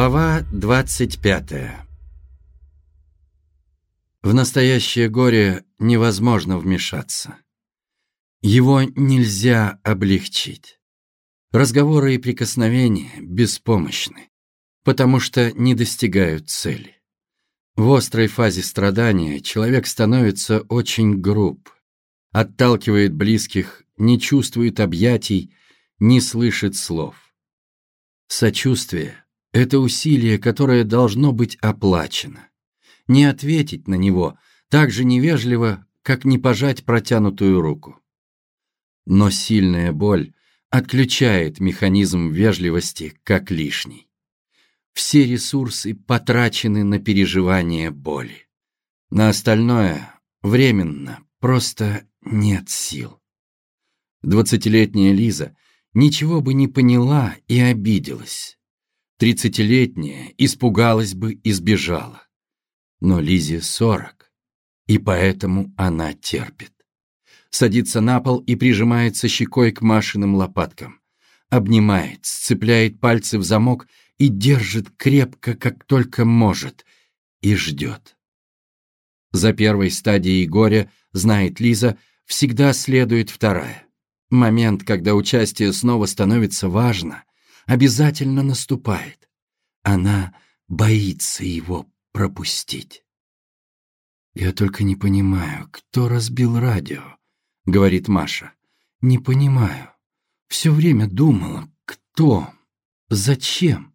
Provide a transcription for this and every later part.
Глава 25 В настоящее горе невозможно вмешаться. Его нельзя облегчить. Разговоры и прикосновения беспомощны, потому что не достигают цели. В острой фазе страдания человек становится очень груб, отталкивает близких, не чувствует объятий, не слышит слов. Сочувствие это усилие, которое должно быть оплачено. Не ответить на него так же невежливо, как не пожать протянутую руку. Но сильная боль отключает механизм вежливости как лишний. Все ресурсы потрачены на переживание боли. На остальное временно просто нет сил. Двадцатилетняя Лиза ничего бы не поняла и обиделась. Тридцатилетняя испугалась бы и сбежала. Но Лизе сорок, и поэтому она терпит. Садится на пол и прижимается щекой к Машиным лопаткам. Обнимает, сцепляет пальцы в замок и держит крепко, как только может, и ждет. За первой стадией горя, знает Лиза, всегда следует вторая. Момент, когда участие снова становится важно, обязательно наступает. Она боится его пропустить. «Я только не понимаю, кто разбил радио?» — говорит Маша. «Не понимаю. Все время думала, кто, зачем.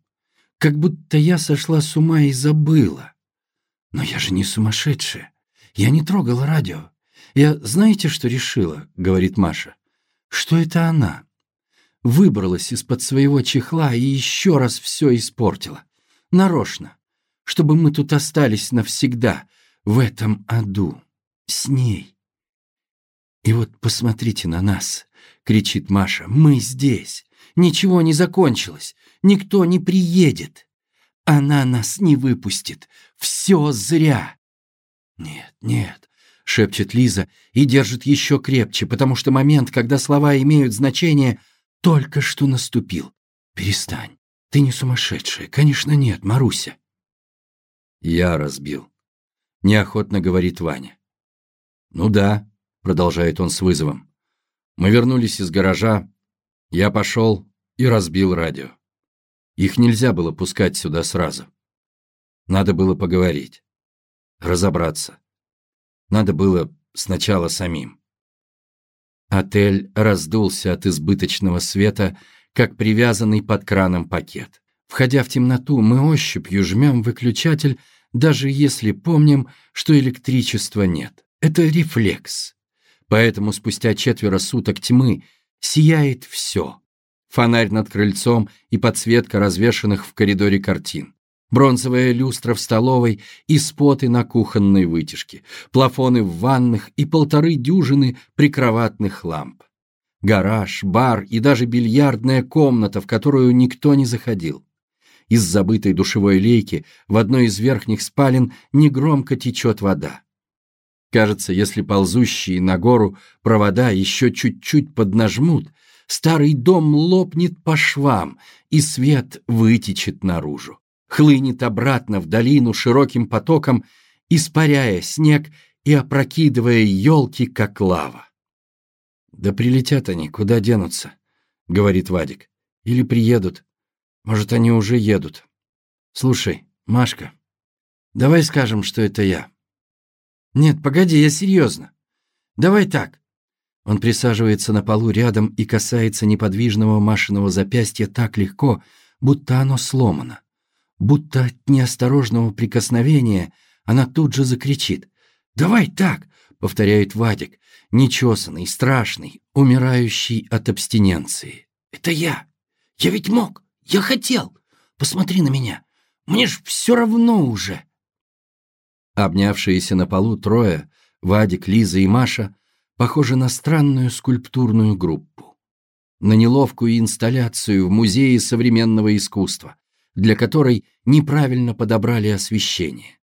Как будто я сошла с ума и забыла. Но я же не сумасшедшая. Я не трогала радио. Я знаете, что решила?» — говорит Маша. «Что это она? Выбралась из-под своего чехла и еще раз все испортила. Нарочно. Чтобы мы тут остались навсегда, в этом аду. С ней. И вот посмотрите на нас, кричит Маша. Мы здесь. Ничего не закончилось. Никто не приедет. Она нас не выпустит. Все зря. Нет, нет, шепчет Лиза и держит еще крепче, потому что момент, когда слова имеют значение – только что наступил. Перестань. Ты не сумасшедшая. Конечно, нет, Маруся. Я разбил. Неохотно говорит Ваня. Ну да, продолжает он с вызовом. Мы вернулись из гаража. Я пошел и разбил радио. Их нельзя было пускать сюда сразу. Надо было поговорить. Разобраться. Надо было сначала самим. Отель раздулся от избыточного света, как привязанный под краном пакет. Входя в темноту, мы ощупью жмем выключатель, даже если помним, что электричества нет. Это рефлекс. Поэтому спустя четверо суток тьмы сияет все. Фонарь над крыльцом и подсветка развешанных в коридоре картин бронзовая люстра в столовой и споты на кухонной вытяжке, плафоны в ванных и полторы дюжины прикроватных ламп. Гараж, бар и даже бильярдная комната, в которую никто не заходил. Из забытой душевой лейки в одной из верхних спален негромко течет вода. Кажется, если ползущие на гору провода еще чуть-чуть поднажмут, старый дом лопнет по швам, и свет вытечет наружу хлынет обратно в долину широким потоком, испаряя снег и опрокидывая елки, как лава. «Да прилетят они, куда денутся?» — говорит Вадик. «Или приедут. Может, они уже едут. Слушай, Машка, давай скажем, что это я». «Нет, погоди, я серьезно. Давай так». Он присаживается на полу рядом и касается неподвижного Машиного запястья так легко, будто оно сломано будто от неосторожного прикосновения она тут же закричит. «Давай так!» — повторяет Вадик, нечесанный, страшный, умирающий от абстиненции. «Это я! Я ведь мог! Я хотел! Посмотри на меня! Мне ж все равно уже!» Обнявшиеся на полу трое, Вадик, Лиза и Маша, похожи на странную скульптурную группу. На неловкую инсталляцию в Музее современного искусства, для которой неправильно подобрали освещение.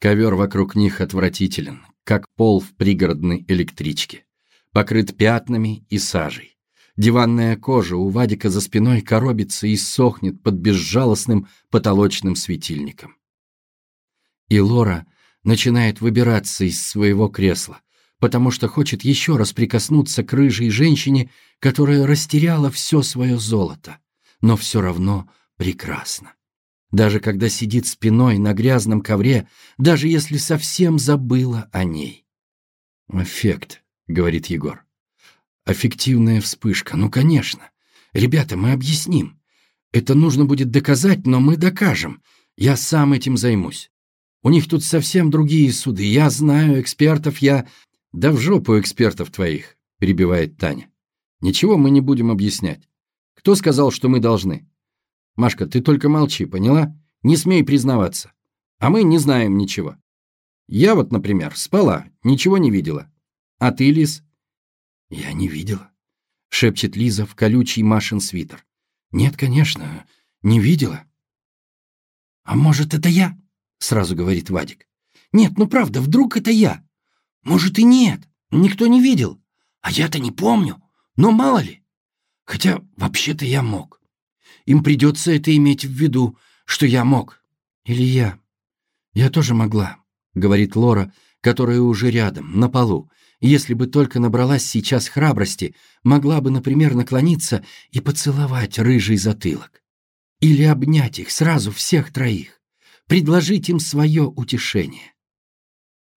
Ковер вокруг них отвратителен, как пол в пригородной электричке. Покрыт пятнами и сажей. Диванная кожа у Вадика за спиной коробится и сохнет под безжалостным потолочным светильником. И Лора начинает выбираться из своего кресла, потому что хочет еще раз прикоснуться к рыжей женщине, которая растеряла все свое золото, но все равно прекрасно. Даже когда сидит спиной на грязном ковре, даже если совсем забыла о ней. «Эффект», — говорит Егор. Аффективная вспышка, ну, конечно. Ребята, мы объясним. Это нужно будет доказать, но мы докажем. Я сам этим займусь. У них тут совсем другие суды. Я знаю экспертов, я... Да в жопу экспертов твоих, перебивает Таня. Ничего мы не будем объяснять. Кто сказал, что мы должны? Машка, ты только молчи, поняла? Не смей признаваться. А мы не знаем ничего. Я вот, например, спала, ничего не видела. А ты, Лис, «Я не видела», — шепчет Лиза в колючий Машин свитер. «Нет, конечно, не видела». «А может, это я?» — сразу говорит Вадик. «Нет, ну правда, вдруг это я? Может и нет, никто не видел. А я-то не помню, но мало ли. Хотя вообще-то я мог. Им придется это иметь в виду, что я мог. Или я. Я тоже могла», — говорит Лора, которая уже рядом, на полу, если бы только набралась сейчас храбрости, могла бы, например, наклониться и поцеловать рыжий затылок. Или обнять их сразу всех троих, предложить им свое утешение.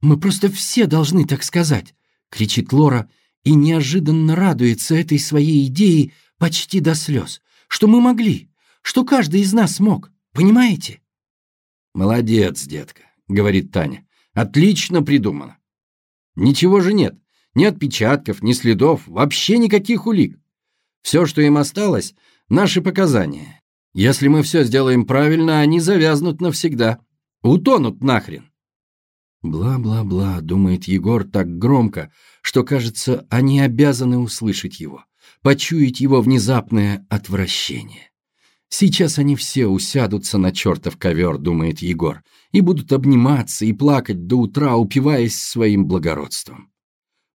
«Мы просто все должны так сказать», — кричит Лора и неожиданно радуется этой своей идее почти до слез, что мы могли, что каждый из нас мог, понимаете? «Молодец, детка», — говорит Таня. «Отлично придумано. Ничего же нет. Ни отпечатков, ни следов, вообще никаких улик. Все, что им осталось, наши показания. Если мы все сделаем правильно, они завязнут навсегда. Утонут нахрен. Бла-бла-бла, думает Егор так громко, что, кажется, они обязаны услышать его, почуять его внезапное отвращение. Сейчас они все усядутся на чертов ковер, думает Егор, и будут обниматься и плакать до утра, упиваясь своим благородством,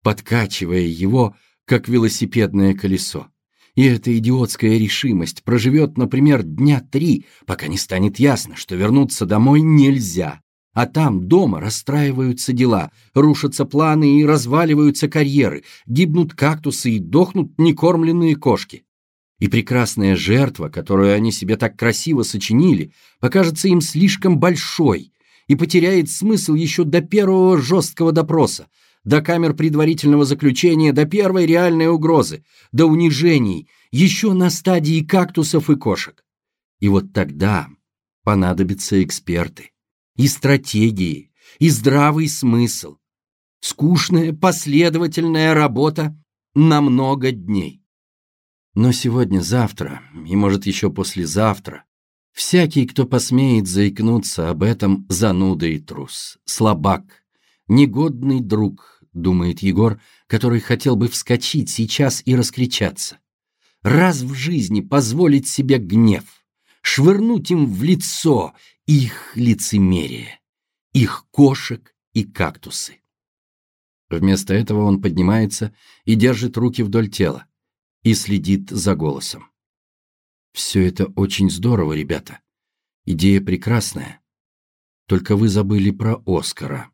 подкачивая его, как велосипедное колесо. И эта идиотская решимость проживет, например, дня три, пока не станет ясно, что вернуться домой нельзя. А там, дома, расстраиваются дела, рушатся планы и разваливаются карьеры, гибнут кактусы и дохнут некормленные кошки. И прекрасная жертва, которую они себе так красиво сочинили, покажется им слишком большой и потеряет смысл еще до первого жесткого допроса, до камер предварительного заключения, до первой реальной угрозы, до унижений, еще на стадии кактусов и кошек. И вот тогда понадобятся эксперты, и стратегии, и здравый смысл. Скучная последовательная работа на много дней. Но сегодня-завтра, и может еще послезавтра, всякий, кто посмеет заикнуться об этом, зануда и трус, слабак, негодный друг, думает Егор, который хотел бы вскочить сейчас и раскричаться. Раз в жизни позволить себе гнев, швырнуть им в лицо их лицемерие, их кошек и кактусы. Вместо этого он поднимается и держит руки вдоль тела и следит за голосом. Все это очень здорово, ребята. Идея прекрасная. Только вы забыли про Оскара.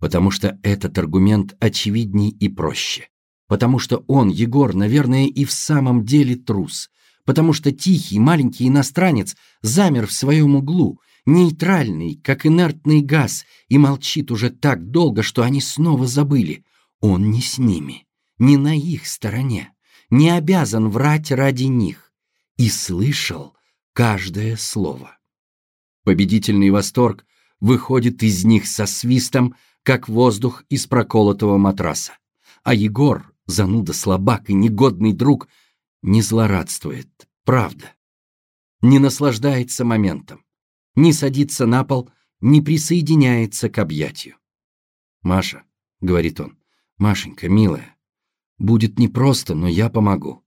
Потому что этот аргумент очевидней и проще. Потому что он, Егор, наверное, и в самом деле трус. Потому что тихий маленький иностранец замер в своем углу, нейтральный, как инертный газ, и молчит уже так долго, что они снова забыли. Он не с ними, не на их стороне не обязан врать ради них, и слышал каждое слово. Победительный восторг выходит из них со свистом, как воздух из проколотого матраса. А Егор, зануда слабак и негодный друг, не злорадствует, правда. Не наслаждается моментом, не садится на пол, не присоединяется к объятию. «Маша», — говорит он, — «Машенька, милая, Будет непросто, но я помогу.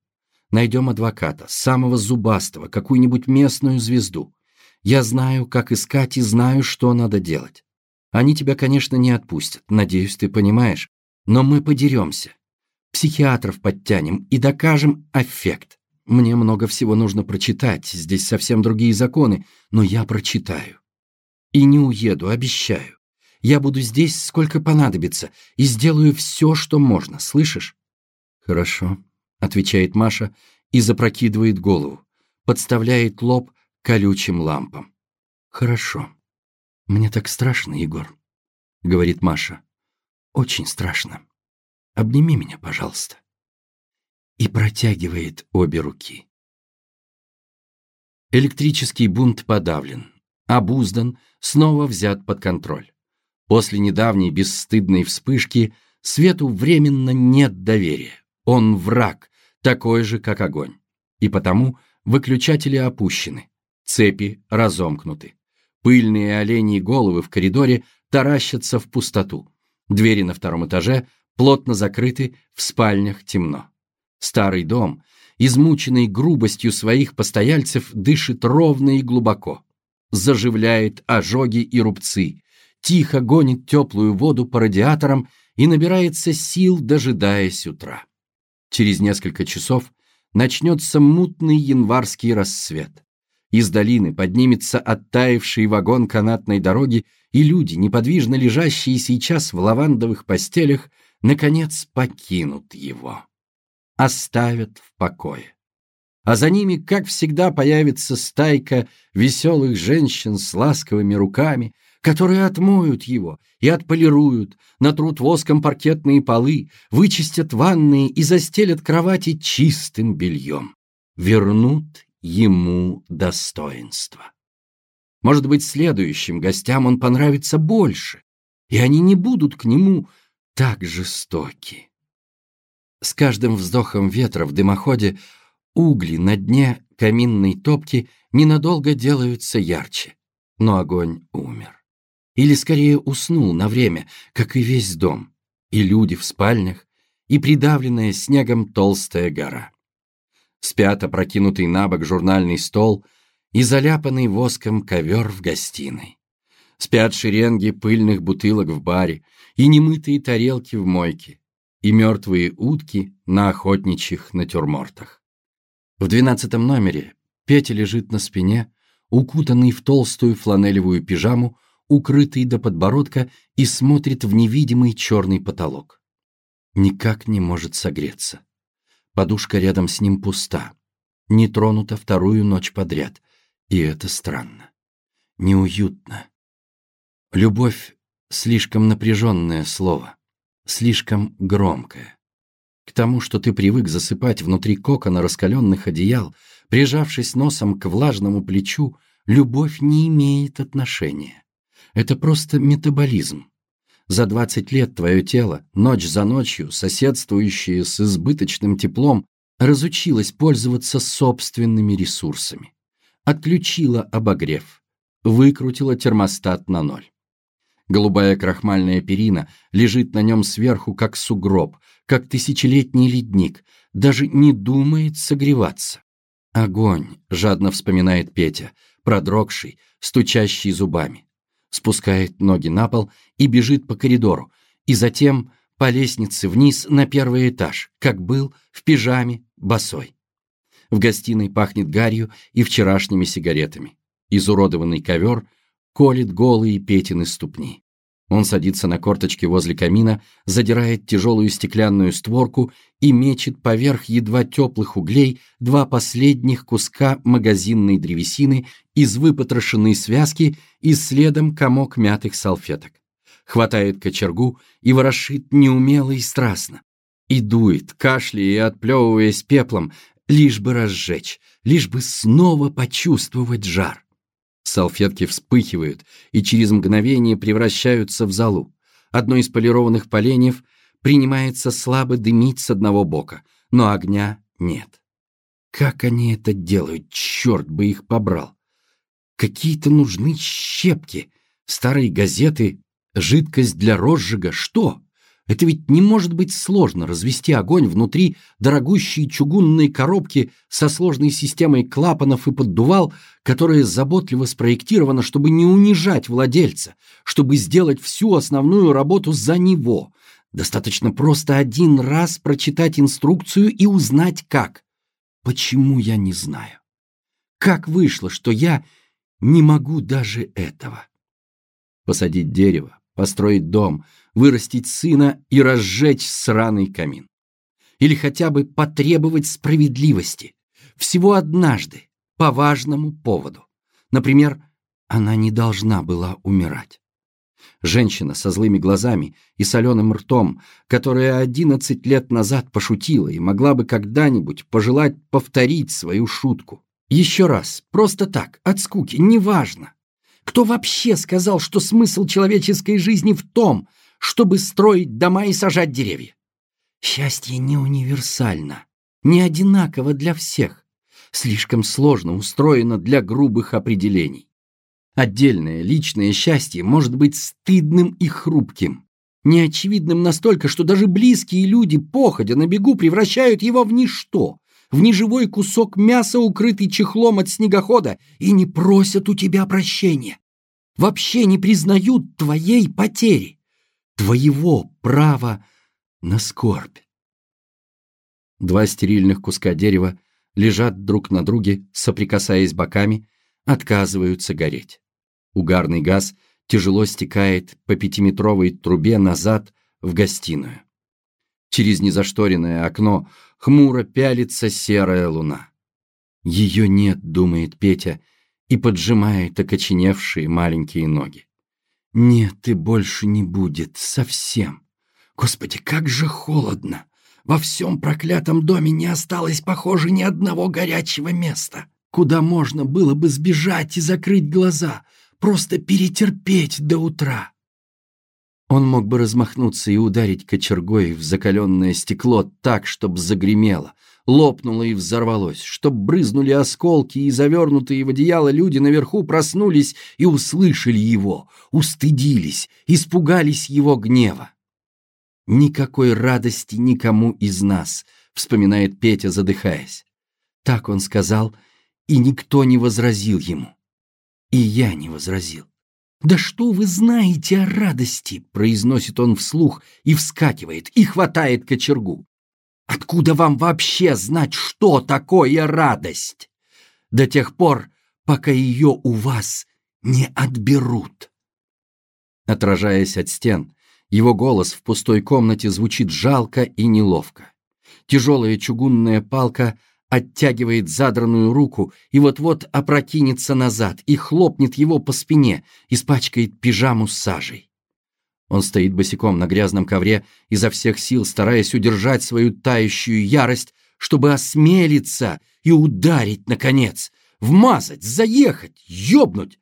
Найдем адвоката, самого зубастого, какую-нибудь местную звезду. Я знаю, как искать и знаю, что надо делать. Они тебя, конечно, не отпустят, надеюсь, ты понимаешь, но мы подеремся. Психиатров подтянем и докажем эффект. Мне много всего нужно прочитать, здесь совсем другие законы, но я прочитаю. И не уеду, обещаю. Я буду здесь сколько понадобится и сделаю все, что можно, слышишь? Хорошо, отвечает Маша и запрокидывает голову, подставляет лоб колючим лампам. Хорошо. Мне так страшно, Егор, говорит Маша. Очень страшно. Обними меня, пожалуйста и протягивает обе руки. Электрический бунт подавлен, обуздан, снова взят под контроль. После недавней бесстыдной вспышки свету временно нет доверия. Он враг, такой же, как огонь. И потому выключатели опущены, цепи разомкнуты. Пыльные оленьи головы в коридоре таращатся в пустоту. Двери на втором этаже плотно закрыты, в спальнях темно. Старый дом, измученный грубостью своих постояльцев, дышит ровно и глубоко, заживляет ожоги и рубцы, тихо гонит теплую воду по радиаторам и набирается сил, дожидаясь утра. Через несколько часов начнется мутный январский рассвет. Из долины поднимется оттаивший вагон канатной дороги, и люди, неподвижно лежащие сейчас в лавандовых постелях, наконец покинут его оставят в покое. А за ними, как всегда, появится стайка веселых женщин с ласковыми руками, которые отмоют его и отполируют, натрут воском паркетные полы, вычистят ванные и застелят кровати чистым бельем. Вернут ему достоинство. Может быть, следующим гостям он понравится больше, и они не будут к нему так жестоки. С каждым вздохом ветра в дымоходе угли на дне каминной топки ненадолго делаются ярче, но огонь умер. Или скорее уснул на время, как и весь дом, и люди в спальнях, и придавленная снегом толстая гора. Спят опрокинутый на бок журнальный стол и заляпанный воском ковер в гостиной. Спят шеренги пыльных бутылок в баре и немытые тарелки в мойке, и мертвые утки на охотничьих натюрмортах. В двенадцатом номере Петя лежит на спине, укутанный в толстую фланелевую пижаму, укрытый до подбородка и смотрит в невидимый черный потолок. Никак не может согреться. Подушка рядом с ним пуста, не тронута вторую ночь подряд, и это странно. Неуютно. Любовь — слишком напряженное слово слишком громкое. К тому, что ты привык засыпать внутри кокона раскаленных одеял, прижавшись носом к влажному плечу, любовь не имеет отношения. Это просто метаболизм. За 20 лет твое тело, ночь за ночью, соседствующее с избыточным теплом, разучилось пользоваться собственными ресурсами. Отключило обогрев, выкрутило термостат на ноль. Голубая крахмальная перина лежит на нем сверху, как сугроб, как тысячелетний ледник, даже не думает согреваться. Огонь, жадно вспоминает Петя, продрогший, стучащий зубами. Спускает ноги на пол и бежит по коридору, и затем по лестнице вниз на первый этаж, как был, в пижаме, босой. В гостиной пахнет гарью и вчерашними сигаретами. Изуродованный ковер — колет голые Петины ступни. Он садится на корточки возле камина, задирает тяжелую стеклянную створку и мечет поверх едва теплых углей два последних куска магазинной древесины из выпотрошенной связки и следом комок мятых салфеток. Хватает кочергу и ворошит неумело и страстно. И дует, кашляя и отплевываясь пеплом, лишь бы разжечь, лишь бы снова почувствовать жар. Салфетки вспыхивают и через мгновение превращаются в золу. Одно из полированных поленьев принимается слабо дымить с одного бока, но огня нет. Как они это делают, черт бы их побрал! Какие-то нужны щепки, старые газеты, жидкость для розжига, что? Это ведь не может быть сложно развести огонь внутри дорогущей чугунной коробки со сложной системой клапанов и поддувал, которая заботливо спроектирована, чтобы не унижать владельца, чтобы сделать всю основную работу за него. Достаточно просто один раз прочитать инструкцию и узнать как. Почему я не знаю? Как вышло, что я не могу даже этого? Посадить дерево, построить дом, вырастить сына и разжечь сраный камин. Или хотя бы потребовать справедливости. Всего однажды, по важному поводу. Например, она не должна была умирать. Женщина со злыми глазами и соленым ртом, которая одиннадцать лет назад пошутила и могла бы когда-нибудь пожелать повторить свою шутку. Еще раз, просто так, от скуки, неважно. Кто вообще сказал, что смысл человеческой жизни в том, чтобы строить дома и сажать деревья? Счастье не универсально, не одинаково для всех, слишком сложно устроено для грубых определений. Отдельное личное счастье может быть стыдным и хрупким, неочевидным настолько, что даже близкие люди, походя на бегу, превращают его в ничто, в неживой кусок мяса, укрытый чехлом от снегохода, и не просят у тебя прощения. Вообще не признают твоей потери, твоего права на скорбь. Два стерильных куска дерева лежат друг на друге, соприкасаясь боками, отказываются гореть. Угарный газ тяжело стекает по пятиметровой трубе назад в гостиную. Через незашторенное окно хмуро пялится серая луна. Ее нет, думает Петя, и поджимает окоченевшие маленькие ноги. Нет, и больше не будет, совсем. Господи, как же холодно! Во всем проклятом доме не осталось, похоже, ни одного горячего места, куда можно было бы сбежать и закрыть глаза — просто перетерпеть до утра. Он мог бы размахнуться и ударить кочергой в закаленное стекло так, чтоб загремело, лопнуло и взорвалось, чтоб брызнули осколки, и завернутые в одеяло люди наверху проснулись и услышали его, устыдились, испугались его гнева. «Никакой радости никому из нас», — вспоминает Петя, задыхаясь. Так он сказал, и никто не возразил ему. И я не возразил. «Да что вы знаете о радости?» — произносит он вслух и вскакивает, и хватает кочергу. «Откуда вам вообще знать, что такое радость? До тех пор, пока ее у вас не отберут». Отражаясь от стен, его голос в пустой комнате звучит жалко и неловко. Тяжелая чугунная палка оттягивает задранную руку и вот-вот опрокинется назад и хлопнет его по спине, испачкает пижаму сажей. Он стоит босиком на грязном ковре, изо всех сил стараясь удержать свою тающую ярость, чтобы осмелиться и ударить, наконец, вмазать, заехать, ёбнуть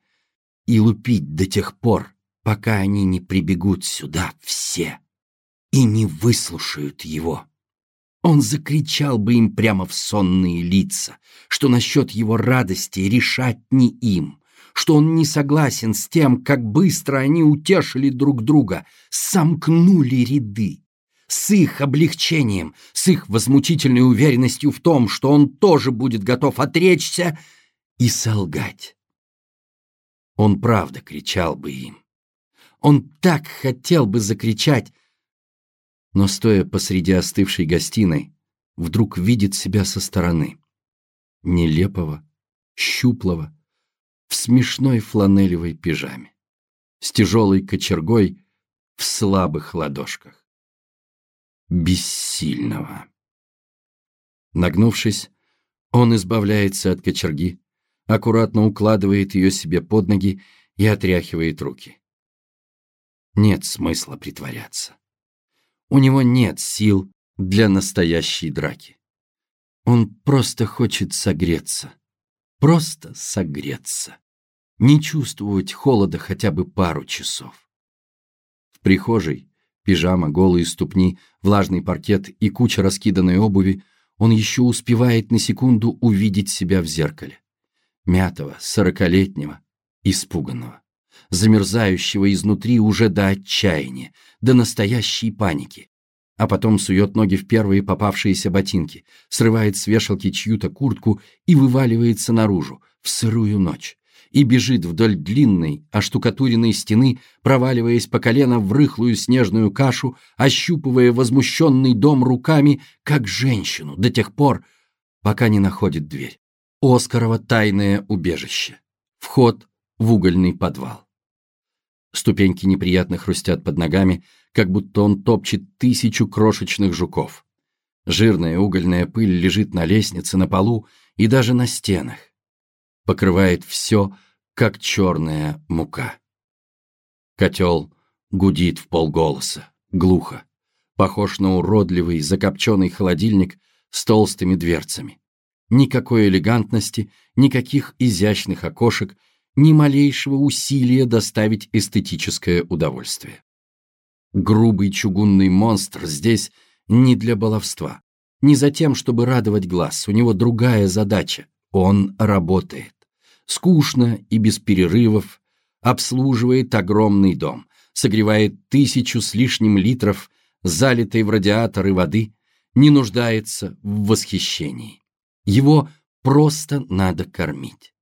и лупить до тех пор, пока они не прибегут сюда все и не выслушают его. Он закричал бы им прямо в сонные лица, что насчет его радости решать не им, что он не согласен с тем, как быстро они утешили друг друга, сомкнули ряды. С их облегчением, с их возмутительной уверенностью в том, что он тоже будет готов отречься и солгать. Он правда кричал бы им. Он так хотел бы закричать, но, стоя посреди остывшей гостиной, вдруг видит себя со стороны. Нелепого, щуплого, в смешной фланелевой пижаме, с тяжелой кочергой в слабых ладошках. Бессильного. Нагнувшись, он избавляется от кочерги, аккуратно укладывает ее себе под ноги и отряхивает руки. Нет смысла притворяться. У него нет сил для настоящей драки. Он просто хочет согреться. Просто согреться. Не чувствовать холода хотя бы пару часов. В прихожей пижама, голые ступни, влажный паркет и куча раскиданной обуви, он еще успевает на секунду увидеть себя в зеркале. Мятого, сорокалетнего, испуганного замерзающего изнутри уже до отчаяния, до настоящей паники. А потом сует ноги в первые попавшиеся ботинки, срывает с вешалки чью-то куртку и вываливается наружу, в сырую ночь. и бежит вдоль длинной, оштукатуренной стены, проваливаясь по колено в рыхлую снежную кашу, ощупывая возмущенный дом руками, как женщину, до тех пор, пока не находит дверь. Оскарова тайное убежище. Вход в угольный подвал. Ступеньки неприятно хрустят под ногами, как будто он топчет тысячу крошечных жуков. Жирная угольная пыль лежит на лестнице, на полу и даже на стенах. Покрывает все, как черная мука. Котел гудит в полголоса, глухо. Похож на уродливый закопченный холодильник с толстыми дверцами. Никакой элегантности, никаких изящных окошек, ни малейшего усилия доставить эстетическое удовольствие. Грубый чугунный монстр здесь не для баловства, не за тем, чтобы радовать глаз, у него другая задача. Он работает. Скучно и без перерывов обслуживает огромный дом, согревает тысячу с лишним литров залитой в радиаторы воды, не нуждается в восхищении. Его просто надо кормить.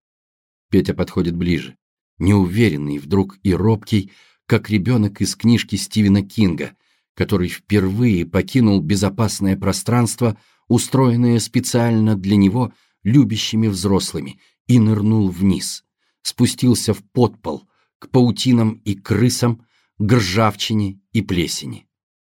Петя подходит ближе, неуверенный вдруг и робкий, как ребенок из книжки Стивена Кинга, который впервые покинул безопасное пространство, устроенное специально для него любящими взрослыми, и нырнул вниз, спустился в подпол, к паутинам и крысам, к ржавчине и плесени.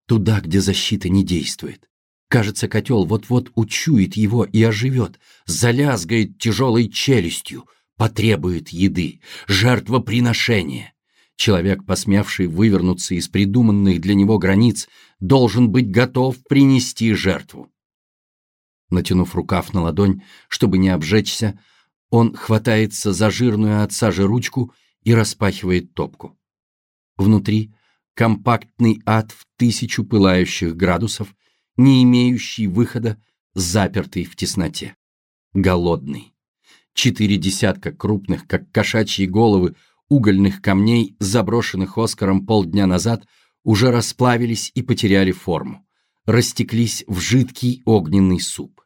Туда, где защита не действует, Кажется, котел вот-вот учует его и оживет, залязгает тяжелой челюстью, потребует еды, жертвоприношения. Человек, посмевший вывернуться из придуманных для него границ, должен быть готов принести жертву. Натянув рукав на ладонь, чтобы не обжечься, он хватается за жирную от сажи ручку и распахивает топку. Внутри компактный ад в тысячу пылающих градусов, не имеющий выхода, запертый в тесноте. Голодный. Четыре десятка крупных, как кошачьи головы, угольных камней, заброшенных Оскаром полдня назад, уже расплавились и потеряли форму. Растеклись в жидкий огненный суп.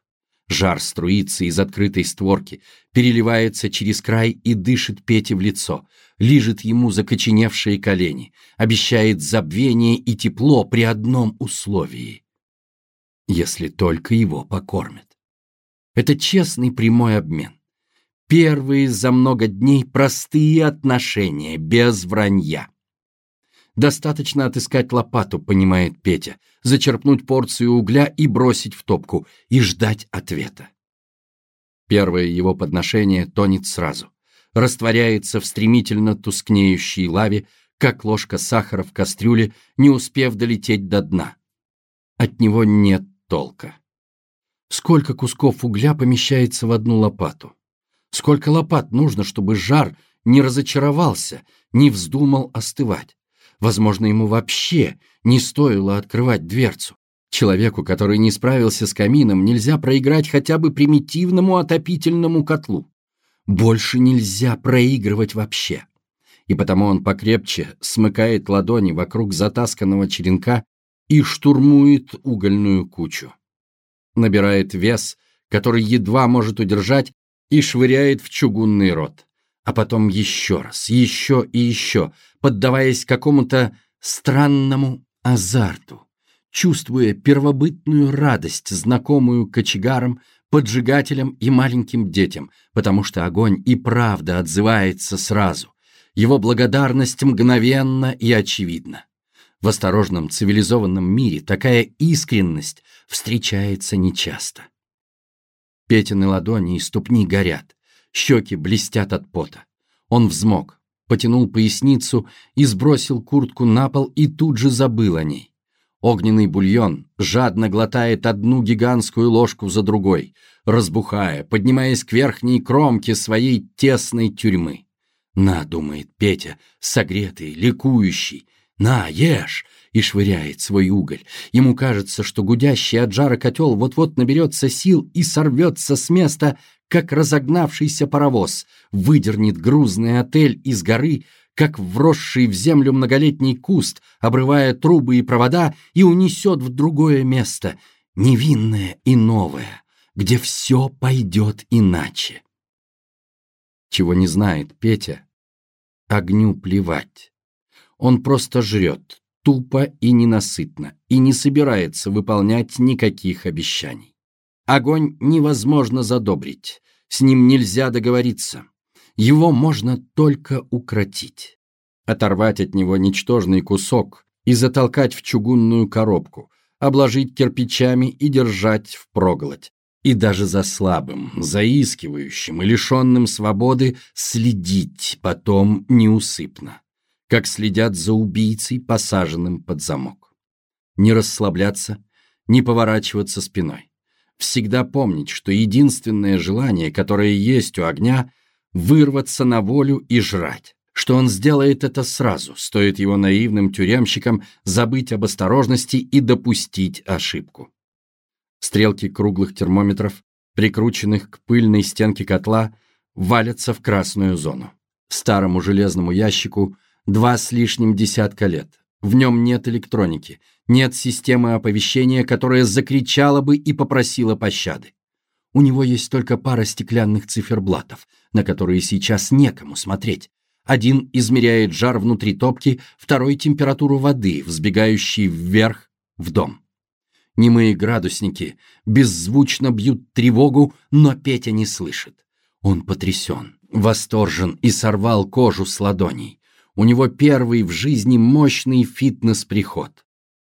Жар струится из открытой створки, переливается через край и дышит Пете в лицо, лижет ему закоченевшие колени, обещает забвение и тепло при одном условии если только его покормят. Это честный прямой обмен. Первые за много дней простые отношения, без вранья. Достаточно отыскать лопату, понимает Петя, зачерпнуть порцию угля и бросить в топку, и ждать ответа. Первое его подношение тонет сразу, растворяется в стремительно тускнеющей лаве, как ложка сахара в кастрюле, не успев долететь до дна. От него нет толка. Сколько кусков угля помещается в одну лопату? Сколько лопат нужно, чтобы жар не разочаровался, не вздумал остывать? Возможно, ему вообще не стоило открывать дверцу. Человеку, который не справился с камином, нельзя проиграть хотя бы примитивному отопительному котлу. Больше нельзя проигрывать вообще. И потому он покрепче смыкает ладони вокруг затасканного черенка и штурмует угольную кучу. Набирает вес, который едва может удержать, и швыряет в чугунный рот. А потом еще раз, еще и еще, поддаваясь какому-то странному азарту, чувствуя первобытную радость, знакомую кочегарам, поджигателям и маленьким детям, потому что огонь и правда отзывается сразу. Его благодарность мгновенна и очевидна. В осторожном цивилизованном мире такая искренность встречается нечасто. Петины ладони и ступни горят, щеки блестят от пота. Он взмок, потянул поясницу и сбросил куртку на пол и тут же забыл о ней. Огненный бульон жадно глотает одну гигантскую ложку за другой, разбухая, поднимаясь к верхней кромке своей тесной тюрьмы. «На», — думает Петя, согретый, ликующий, «На, ешь!» И швыряет свой уголь. Ему кажется, что гудящий от жара котел вот-вот наберется сил и сорвется с места, как разогнавшийся паровоз, выдернет грузный отель из горы, как вросший в землю многолетний куст, обрывая трубы и провода, и унесет в другое место, невинное и новое, где все пойдет иначе. чего не знает Петя, огню плевать. Он просто жрет, тупо и ненасытно, и не собирается выполнять никаких обещаний. Огонь невозможно задобрить, с ним нельзя договориться. Его можно только укротить. Оторвать от него ничтожный кусок и затолкать в чугунную коробку, обложить кирпичами и держать в впроголодь. И даже за слабым, заискивающим и лишенным свободы следить потом неусыпно, как следят за убийцей, посаженным под замок. Не расслабляться, не поворачиваться спиной. Всегда помнить, что единственное желание, которое есть у огня, вырваться на волю и жрать что он сделает это сразу, стоит его наивным тюремщикам забыть об осторожности и допустить ошибку. Стрелки круглых термометров, прикрученных к пыльной стенке котла, валятся в красную зону. Старому железному ящику два с лишним десятка лет. В нем нет электроники, нет системы оповещения, которая закричала бы и попросила пощады. У него есть только пара стеклянных циферблатов, на которые сейчас некому смотреть, один измеряет жар внутри топки, второй — температуру воды, взбегающей вверх в дом. Немые градусники беззвучно бьют тревогу, но Петя не слышит. Он потрясен, восторжен и сорвал кожу с ладоней. У него первый в жизни мощный фитнес-приход.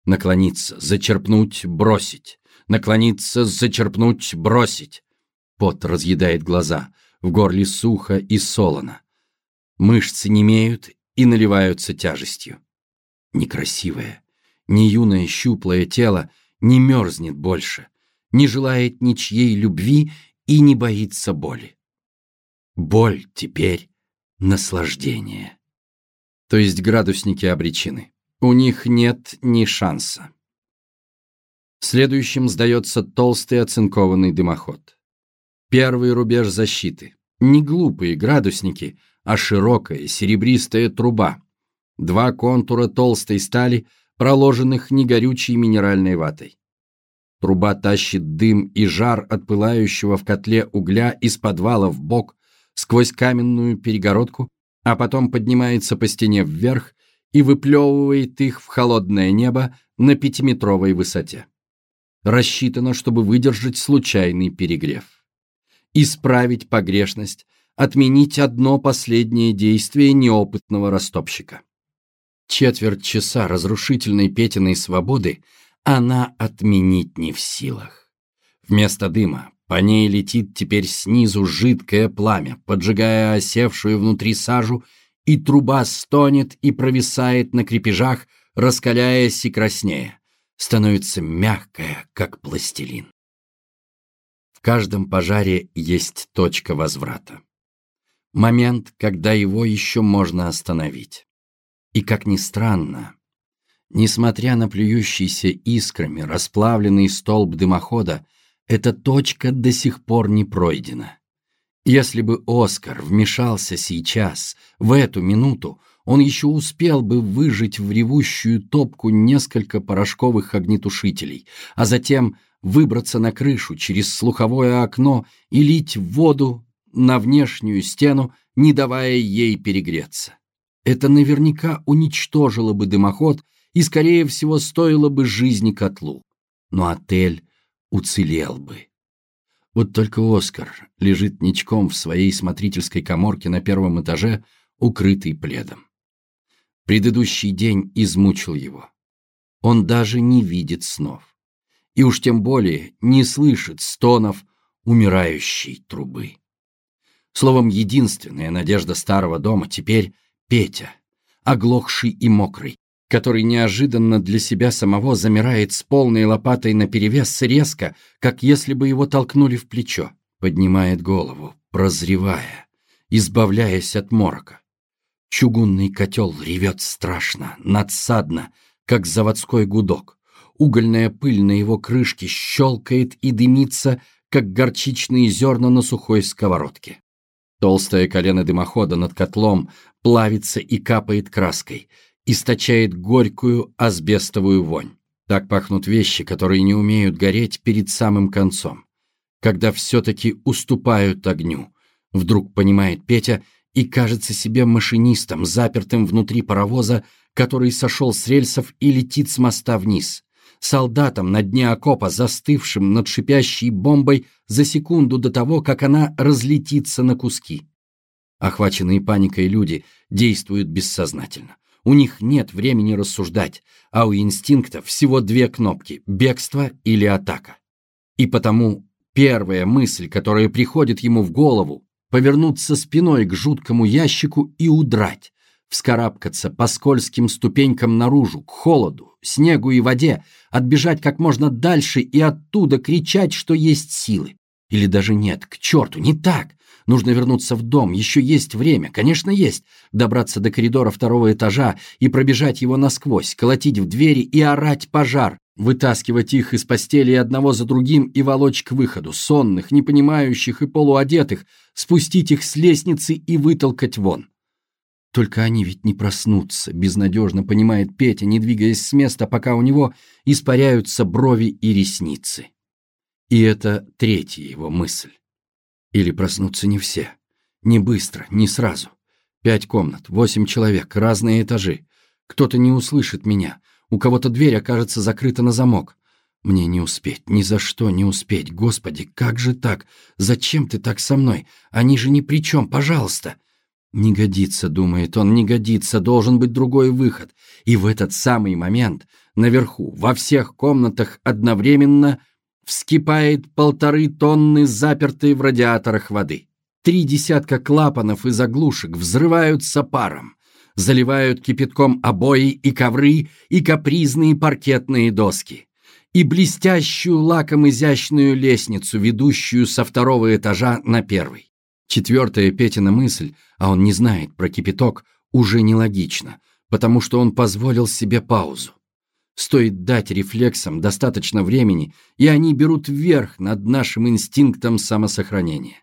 Наклониться, зачерпнуть, бросить. Наклониться, зачерпнуть, бросить. Пот разъедает глаза, в горле сухо и солоно. Мышцы немеют и наливаются тяжестью. Некрасивое, не юное щуплое тело не мерзнет больше, не желает ничьей любви и не боится боли. Боль теперь наслаждение. То есть градусники обречены. У них нет ни шанса. Следующим сдается толстый оцинкованный дымоход. Первый рубеж защиты. Не глупые градусники, а широкая серебристая труба. Два контура толстой стали, проложенных негорючей минеральной ватой. Труба тащит дым и жар от пылающего в котле угля из подвала в бок сквозь каменную перегородку, а потом поднимается по стене вверх и выплевывает их в холодное небо на пятиметровой высоте. Рассчитано, чтобы выдержать случайный перегрев. Исправить погрешность, отменить одно последнее действие неопытного растопщика. Четверть часа разрушительной Петиной свободы она отменить не в силах. Вместо дыма по ней летит теперь снизу жидкое пламя, поджигая осевшую внутри сажу, и труба стонет и провисает на крепежах, раскаляясь и краснея, становится мягкая, как пластилин. В каждом пожаре есть точка возврата момент, когда его еще можно остановить. И, как ни странно, несмотря на плюющийся искрами расплавленный столб дымохода, эта точка до сих пор не пройдена. Если бы Оскар вмешался сейчас, в эту минуту, он еще успел бы выжить в ревущую топку несколько порошковых огнетушителей, а затем выбраться на крышу через слуховое окно и лить воду на внешнюю стену, не давая ей перегреться. Это наверняка уничтожило бы дымоход и, скорее всего, стоило бы жизни котлу. Но отель уцелел бы. Вот только Оскар лежит ничком в своей смотрительской коморке на первом этаже, укрытый пледом. Предыдущий день измучил его. Он даже не видит снов. И уж тем более не слышит стонов умирающей трубы. Словом, единственная надежда старого дома теперь Петя, оглохший и мокрый, который неожиданно для себя самого замирает с полной лопатой наперевес резко, как если бы его толкнули в плечо, поднимает голову, прозревая, избавляясь от морока. Чугунный котел ревет страшно, надсадно, как заводской гудок. Угольная пыль на его крышке щелкает и дымится, как горчичные зерна на сухой сковородке. Толстое колено дымохода над котлом плавится и капает краской, источает горькую асбестовую вонь. Так пахнут вещи, которые не умеют гореть перед самым концом, когда все-таки уступают огню, Вдруг понимает Петя и кажется себе машинистом, запертым внутри паровоза, который сошел с рельсов и летит с моста вниз. Солдатом на дне окопа, застывшим над шипящей бомбой за секунду до того, как она разлетится на куски. Охваченные паникой люди действуют бессознательно. У них нет времени рассуждать, а у инстинкта всего две кнопки – бегство или атака. И потому первая мысль, которая приходит ему в голову – повернуться спиной к жуткому ящику и удрать, вскарабкаться по скользким ступенькам наружу, к холоду, снегу и воде, отбежать как можно дальше и оттуда кричать, что есть силы. Или даже нет, к черту, не так. Нужно вернуться в дом, еще есть время, конечно, есть. Добраться до коридора второго этажа и пробежать его насквозь, колотить в двери и орать пожар, вытаскивать их из постели одного за другим и волочь к выходу, сонных, непонимающих и полуодетых, спустить их с лестницы и вытолкать вон. Только они ведь не проснутся, безнадежно понимает Петя, не двигаясь с места, пока у него испаряются брови и ресницы. И это третья его мысль. Или проснутся не все. Не быстро, не сразу. Пять комнат, восемь человек, разные этажи. Кто-то не услышит меня. У кого-то дверь окажется закрыта на замок. Мне не успеть, ни за что не успеть. Господи, как же так? Зачем ты так со мной? Они же ни при чем, пожалуйста. Не годится, думает он, не годится, должен быть другой выход. И в этот самый момент наверху, во всех комнатах одновременно вскипает полторы тонны запертой в радиаторах воды. Три десятка клапанов и заглушек взрываются паром, заливают кипятком обои и ковры и капризные паркетные доски, и блестящую лаком изящную лестницу, ведущую со второго этажа на первый. Четвертая Петина мысль, а он не знает про кипяток, уже нелогично, потому что он позволил себе паузу. Стоит дать рефлексам достаточно времени, и они берут вверх над нашим инстинктом самосохранения.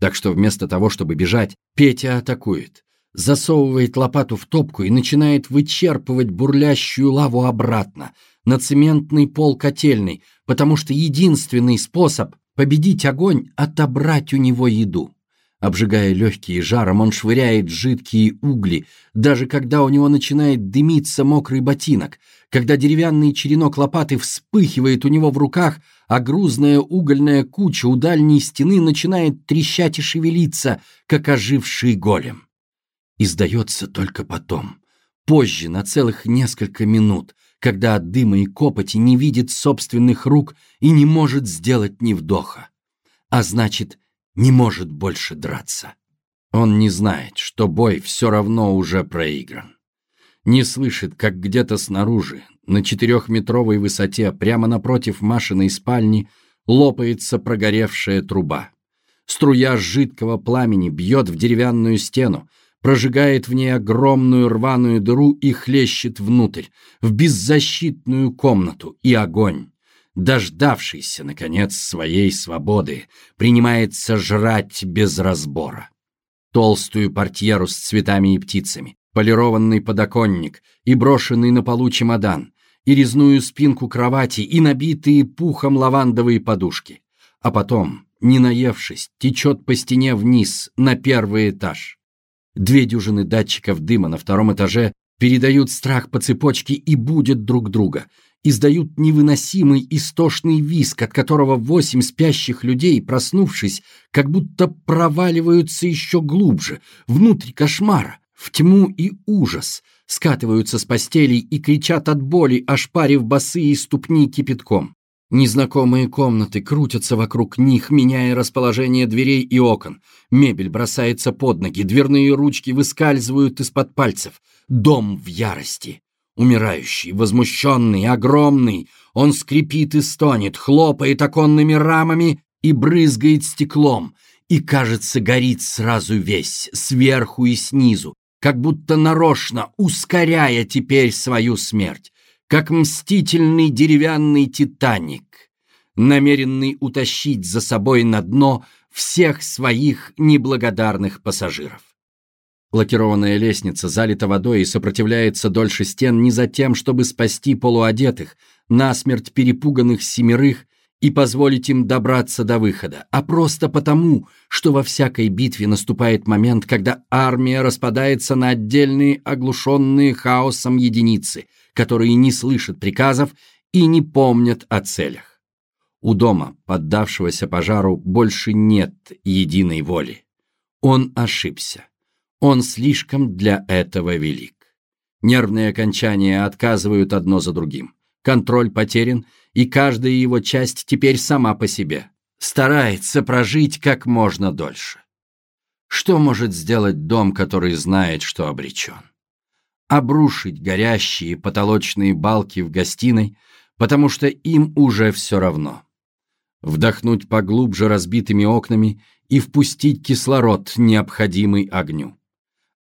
Так что вместо того, чтобы бежать, Петя атакует, засовывает лопату в топку и начинает вычерпывать бурлящую лаву обратно, на цементный пол котельной, потому что единственный способ победить огонь – отобрать у него еду. Обжигая легкие жаром, он швыряет жидкие угли, даже когда у него начинает дымиться мокрый ботинок, когда деревянный черенок лопаты вспыхивает у него в руках, а грузная угольная куча у дальней стены начинает трещать и шевелиться, как оживший голем. И сдается только потом, позже, на целых несколько минут, когда от дыма и копоти не видит собственных рук и не может сделать ни вдоха. А значит, не может больше драться. Он не знает, что бой все равно уже проигран. Не слышит, как где-то снаружи, на четырехметровой высоте, прямо напротив Машиной спальни, лопается прогоревшая труба. Струя жидкого пламени бьет в деревянную стену, прожигает в ней огромную рваную дыру и хлещет внутрь, в беззащитную комнату, и огонь дождавшийся, наконец, своей свободы, принимается жрать без разбора. Толстую портьеру с цветами и птицами, полированный подоконник и брошенный на полу чемодан, и резную спинку кровати, и набитые пухом лавандовые подушки. А потом, не наевшись, течет по стене вниз, на первый этаж. Две дюжины датчиков дыма на втором этаже передают страх по цепочке и будут друг друга — издают невыносимый истошный виск, от которого восемь спящих людей, проснувшись, как будто проваливаются еще глубже, внутрь кошмара, в тьму и ужас, скатываются с постелей и кричат от боли, ошпарив босые ступни кипятком. Незнакомые комнаты крутятся вокруг них, меняя расположение дверей и окон. Мебель бросается под ноги, дверные ручки выскальзывают из-под пальцев. Дом в ярости. Умирающий, возмущенный, огромный, он скрипит и стонет, хлопает оконными рамами и брызгает стеклом, и, кажется, горит сразу весь, сверху и снизу, как будто нарочно ускоряя теперь свою смерть, как мстительный деревянный титаник, намеренный утащить за собой на дно всех своих неблагодарных пассажиров. Лакированная лестница залита водой и сопротивляется дольше стен не за тем, чтобы спасти полуодетых, насмерть перепуганных семерых и позволить им добраться до выхода, а просто потому, что во всякой битве наступает момент, когда армия распадается на отдельные оглушенные хаосом единицы, которые не слышат приказов и не помнят о целях. У дома, поддавшегося пожару, больше нет единой воли. Он ошибся. Он слишком для этого велик. Нервные окончания отказывают одно за другим. Контроль потерян, и каждая его часть теперь сама по себе. Старается прожить как можно дольше. Что может сделать дом, который знает, что обречен? Обрушить горящие потолочные балки в гостиной, потому что им уже все равно. Вдохнуть поглубже разбитыми окнами и впустить кислород, необходимый огню.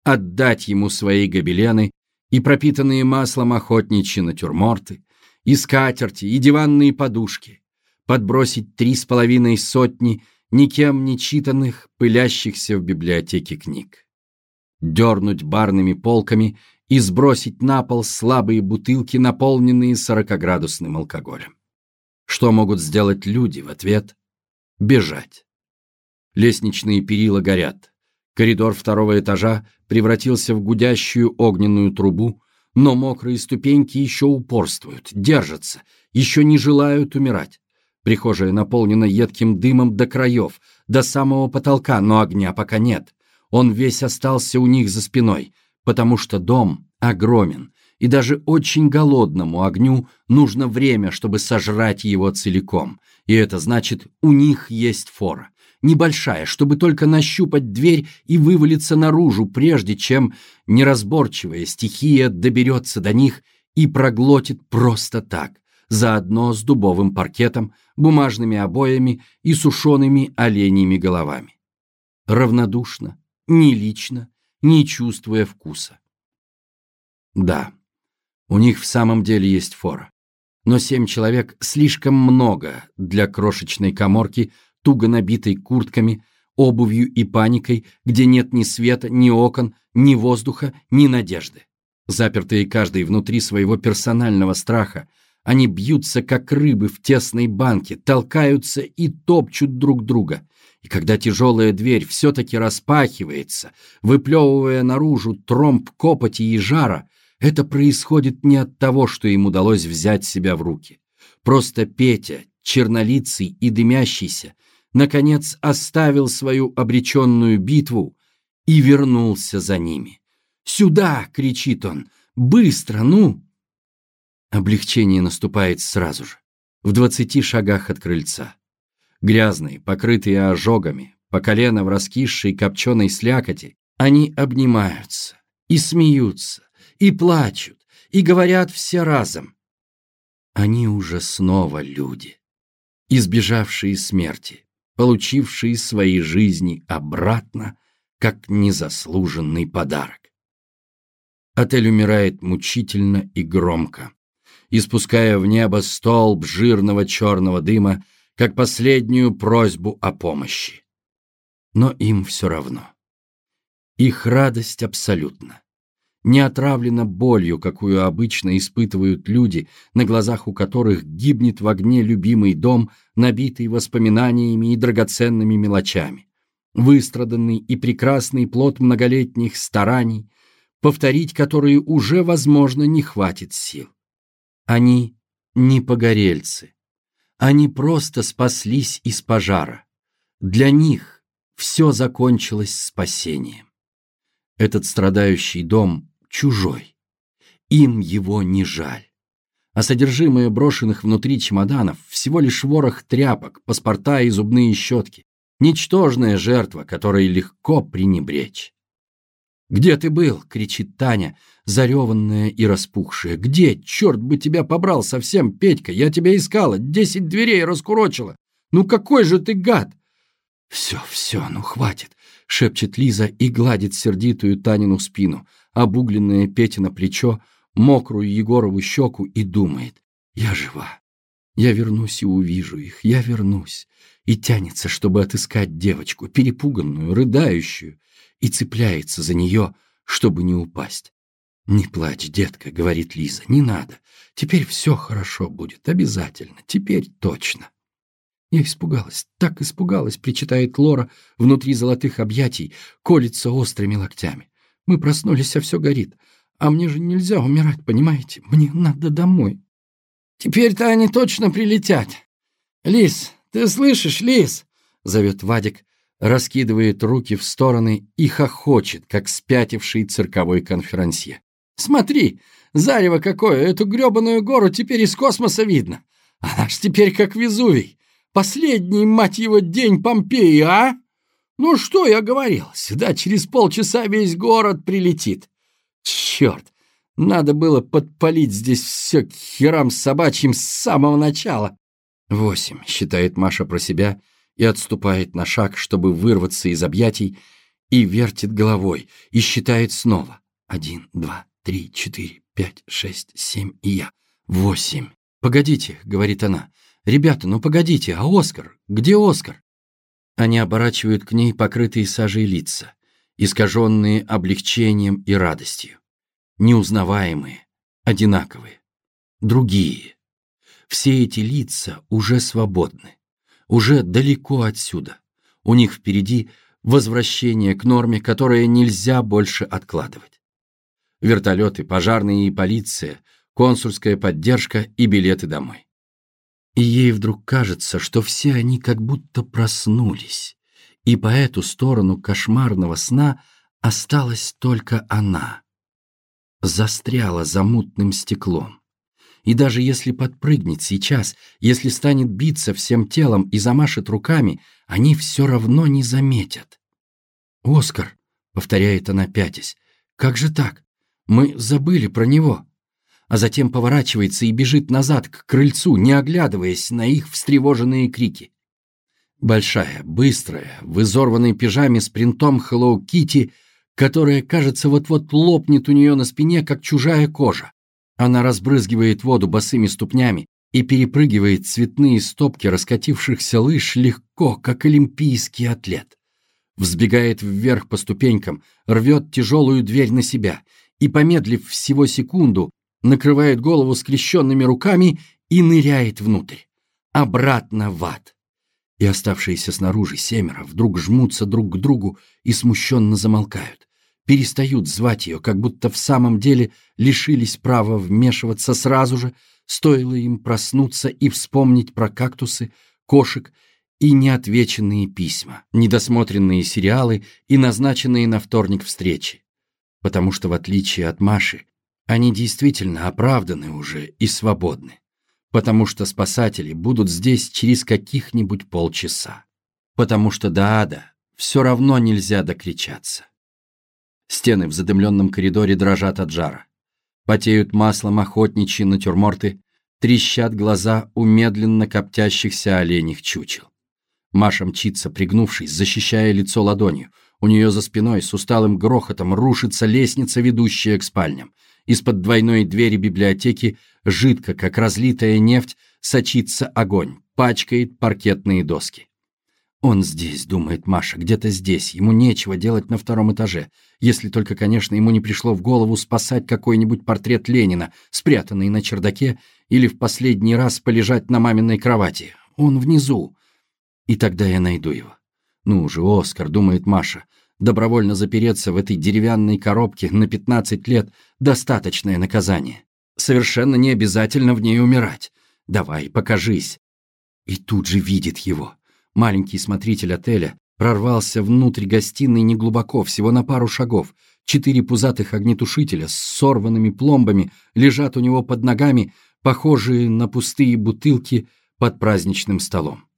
Отдать ему свои гобелены и пропитанные маслом охотничьи натюрморты, и скатерти, и диванные подушки, подбросить три с половиной сотни никем не читанных, пылящихся в библиотеке книг, дернуть барными полками и сбросить на пол слабые бутылки, наполненные сорокоградусным алкоголем. Что могут сделать люди в ответ? Бежать. Лестничные перила горят. Коридор второго этажа превратился в гудящую огненную трубу, но мокрые ступеньки еще упорствуют, держатся, еще не желают умирать. Прихожая наполнена едким дымом до краев, до самого потолка, но огня пока нет. Он весь остался у них за спиной, потому что дом огромен, и даже очень голодному огню нужно время, чтобы сожрать его целиком, и это значит, у них есть фора небольшая, чтобы только нащупать дверь и вывалиться наружу, прежде чем неразборчивая стихия доберется до них и проглотит просто так, заодно с дубовым паркетом, бумажными обоями и сушеными оленьими головами. Равнодушно, не лично, не чувствуя вкуса. Да, у них в самом деле есть фора. Но семь человек слишком много для крошечной коморки туго набитой куртками, обувью и паникой, где нет ни света, ни окон, ни воздуха, ни надежды. Запертые каждый внутри своего персонального страха, они бьются, как рыбы в тесной банке, толкаются и топчут друг друга. И когда тяжелая дверь все-таки распахивается, выплевывая наружу тромб копоти и жара, это происходит не от того, что им удалось взять себя в руки. Просто Петя, чернолицый и дымящийся, наконец оставил свою обреченную битву и вернулся за ними. «Сюда!» — кричит он. «Быстро, ну!» Облегчение наступает сразу же, в двадцати шагах от крыльца. Грязные, покрытые ожогами, по колено в раскисшей копченой слякоти, они обнимаются и смеются, и плачут, и говорят все разом. Они уже снова люди, избежавшие смерти, получившие свои жизни обратно, как незаслуженный подарок. Отель умирает мучительно и громко, испуская в небо столб жирного черного дыма, как последнюю просьбу о помощи. Но им все равно. Их радость абсолютна не отравлена болью, какую обычно испытывают люди, на глазах у которых гибнет в огне любимый дом, набитый воспоминаниями и драгоценными мелочами. Выстраданный и прекрасный плод многолетних стараний, повторить которые уже, возможно, не хватит сил. Они не погорельцы. Они просто спаслись из пожара. Для них все закончилось спасением. Этот страдающий дом чужой. Им его не жаль. А содержимое брошенных внутри чемоданов всего лишь ворох тряпок, паспорта и зубные щетки. Ничтожная жертва, которой легко пренебречь. «Где ты был?» — кричит Таня, зареванная и распухшая. «Где? Черт бы тебя побрал совсем, Петька! Я тебя искала, десять дверей раскурочила! Ну какой же ты гад!» «Все, все, ну хватит!» — шепчет Лиза и гладит сердитую Танину спину обугленное Петино плечо, мокрую Егорову щеку и думает «Я жива, я вернусь и увижу их, я вернусь» и тянется, чтобы отыскать девочку, перепуганную, рыдающую, и цепляется за нее, чтобы не упасть. «Не плачь, детка», — говорит Лиза, — «не надо. Теперь все хорошо будет, обязательно, теперь точно». Я испугалась, так испугалась, причитает Лора внутри золотых объятий, колется острыми локтями. Мы проснулись, а все горит. А мне же нельзя умирать, понимаете? Мне надо домой. Теперь-то они точно прилетят. Лис, ты слышишь, Лис? Зовет Вадик, раскидывает руки в стороны и хохочет, как спятивший цирковой конферансье. Смотри, зарево какое, эту грёбаную гору теперь из космоса видно. Она ж теперь как Везувий. Последний, мать его, день Помпеи, а? Ну что я говорил, сюда через полчаса весь город прилетит. Черт, надо было подпалить здесь все к херам собачьим с самого начала. Восемь, считает Маша про себя и отступает на шаг, чтобы вырваться из объятий, и вертит головой, и считает снова. Один, два, три, четыре, пять, шесть, семь и я. Восемь. «Погодите», — говорит она. «Ребята, ну погодите, а Оскар? Где Оскар?» Они оборачивают к ней покрытые сажей лица, искаженные облегчением и радостью. Неузнаваемые, одинаковые, другие. Все эти лица уже свободны, уже далеко отсюда. У них впереди возвращение к норме, которое нельзя больше откладывать. Вертолеты, пожарные и полиция, консульская поддержка и билеты домой. И ей вдруг кажется, что все они как будто проснулись, и по эту сторону кошмарного сна осталась только она. Застряла за мутным стеклом. И даже если подпрыгнет сейчас, если станет биться всем телом и замашет руками, они все равно не заметят. «Оскар», — повторяет она пятясь, — «как же так? Мы забыли про него» а затем поворачивается и бежит назад к крыльцу, не оглядываясь на их встревоженные крики. Большая, быстрая, в изорванной пижаме с принтом Hello Kitty, которая, кажется, вот-вот лопнет у нее на спине, как чужая кожа. Она разбрызгивает воду босыми ступнями и перепрыгивает цветные стопки раскатившихся лыж легко, как олимпийский атлет. Взбегает вверх по ступенькам, рвет тяжелую дверь на себя и, помедлив всего секунду, накрывает голову скрещенными руками и ныряет внутрь. Обратно в ад. И оставшиеся снаружи семеро вдруг жмутся друг к другу и смущенно замолкают. Перестают звать ее, как будто в самом деле лишились права вмешиваться сразу же, стоило им проснуться и вспомнить про кактусы, кошек и неотвеченные письма, недосмотренные сериалы и назначенные на вторник встречи. Потому что, в отличие от Маши, они действительно оправданы уже и свободны, потому что спасатели будут здесь через каких-нибудь полчаса, потому что до ада все равно нельзя докричаться. Стены в задымленном коридоре дрожат от жара. Потеют маслом охотничьи натюрморты, трещат глаза у медленно коптящихся оленях чучел. Маша мчится, пригнувшись, защищая лицо ладонью. У нее за спиной с усталым грохотом рушится лестница, ведущая к спальням. Из-под двойной двери библиотеки, жидко, как разлитая нефть, сочится огонь, пачкает паркетные доски. Он здесь, думает Маша, где-то здесь. Ему нечего делать на втором этаже. Если только, конечно, ему не пришло в голову спасать какой-нибудь портрет Ленина, спрятанный на чердаке, или в последний раз полежать на маминой кровати. Он внизу. И тогда я найду его. Ну же, Оскар, думает Маша, Добровольно запереться в этой деревянной коробке на 15 лет – достаточное наказание. Совершенно не обязательно в ней умирать. Давай, покажись. И тут же видит его. Маленький смотритель отеля прорвался внутрь гостиной неглубоко, всего на пару шагов. Четыре пузатых огнетушителя с сорванными пломбами лежат у него под ногами, похожие на пустые бутылки под праздничным столом.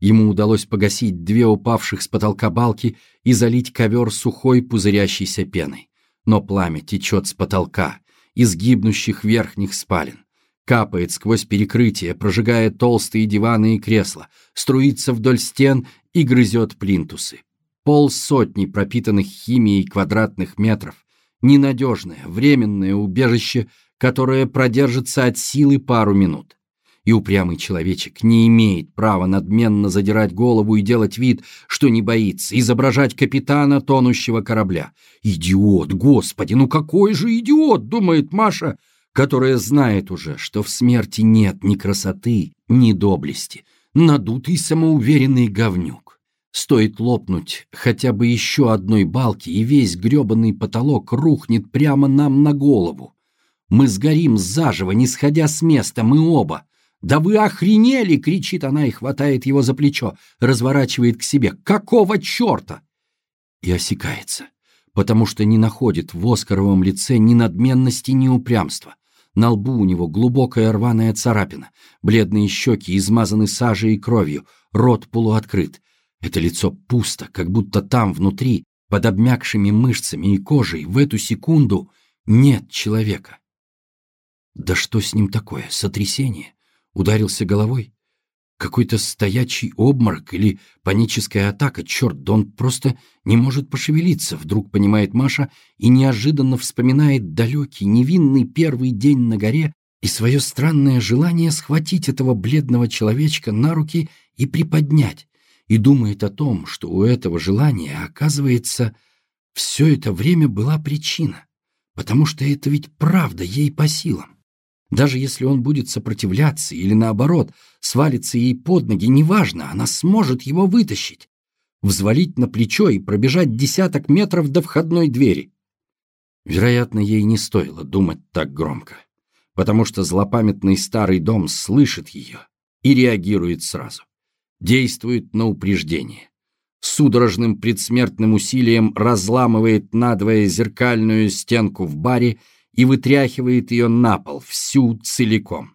Ему удалось погасить две упавших с потолка балки и залить ковер сухой пузырящейся пеной. Но пламя течет с потолка, из гибнущих верхних спален. Капает сквозь перекрытие, прожигая толстые диваны и кресла, струится вдоль стен и грызет плинтусы. Пол сотни пропитанных химией квадратных метров, ненадежное, временное убежище, которое продержится от силы пару минут и упрямый человечек не имеет права надменно задирать голову и делать вид, что не боится, изображать капитана тонущего корабля. «Идиот, господи, ну какой же идиот!» — думает Маша, которая знает уже, что в смерти нет ни красоты, ни доблести. Надутый самоуверенный говнюк. Стоит лопнуть хотя бы еще одной балки, и весь гребаный потолок рухнет прямо нам на голову. Мы сгорим заживо, не сходя с места, мы оба. «Да вы охренели!» — кричит она и хватает его за плечо, разворачивает к себе. «Какого черта?» И осекается, потому что не находит в Оскаровом лице ни надменности, ни упрямства. На лбу у него глубокая рваная царапина, бледные щеки измазаны сажей и кровью, рот полуоткрыт. Это лицо пусто, как будто там, внутри, под обмякшими мышцами и кожей, в эту секунду нет человека. Да что с ним такое? Сотрясение? Ударился головой? Какой-то стоячий обморок или паническая атака. Черт, да он просто не может пошевелиться, вдруг понимает Маша и неожиданно вспоминает далекий, невинный первый день на горе и свое странное желание схватить этого бледного человечка на руки и приподнять, и думает о том, что у этого желания, оказывается, все это время была причина, потому что это ведь правда ей по силам. Даже если он будет сопротивляться или, наоборот, свалится ей под ноги, неважно, она сможет его вытащить, взвалить на плечо и пробежать десяток метров до входной двери. Вероятно, ей не стоило думать так громко, потому что злопамятный старый дом слышит ее и реагирует сразу, действует на упреждение. Судорожным предсмертным усилием разламывает надвое зеркальную стенку в баре и вытряхивает ее на пол, всю целиком.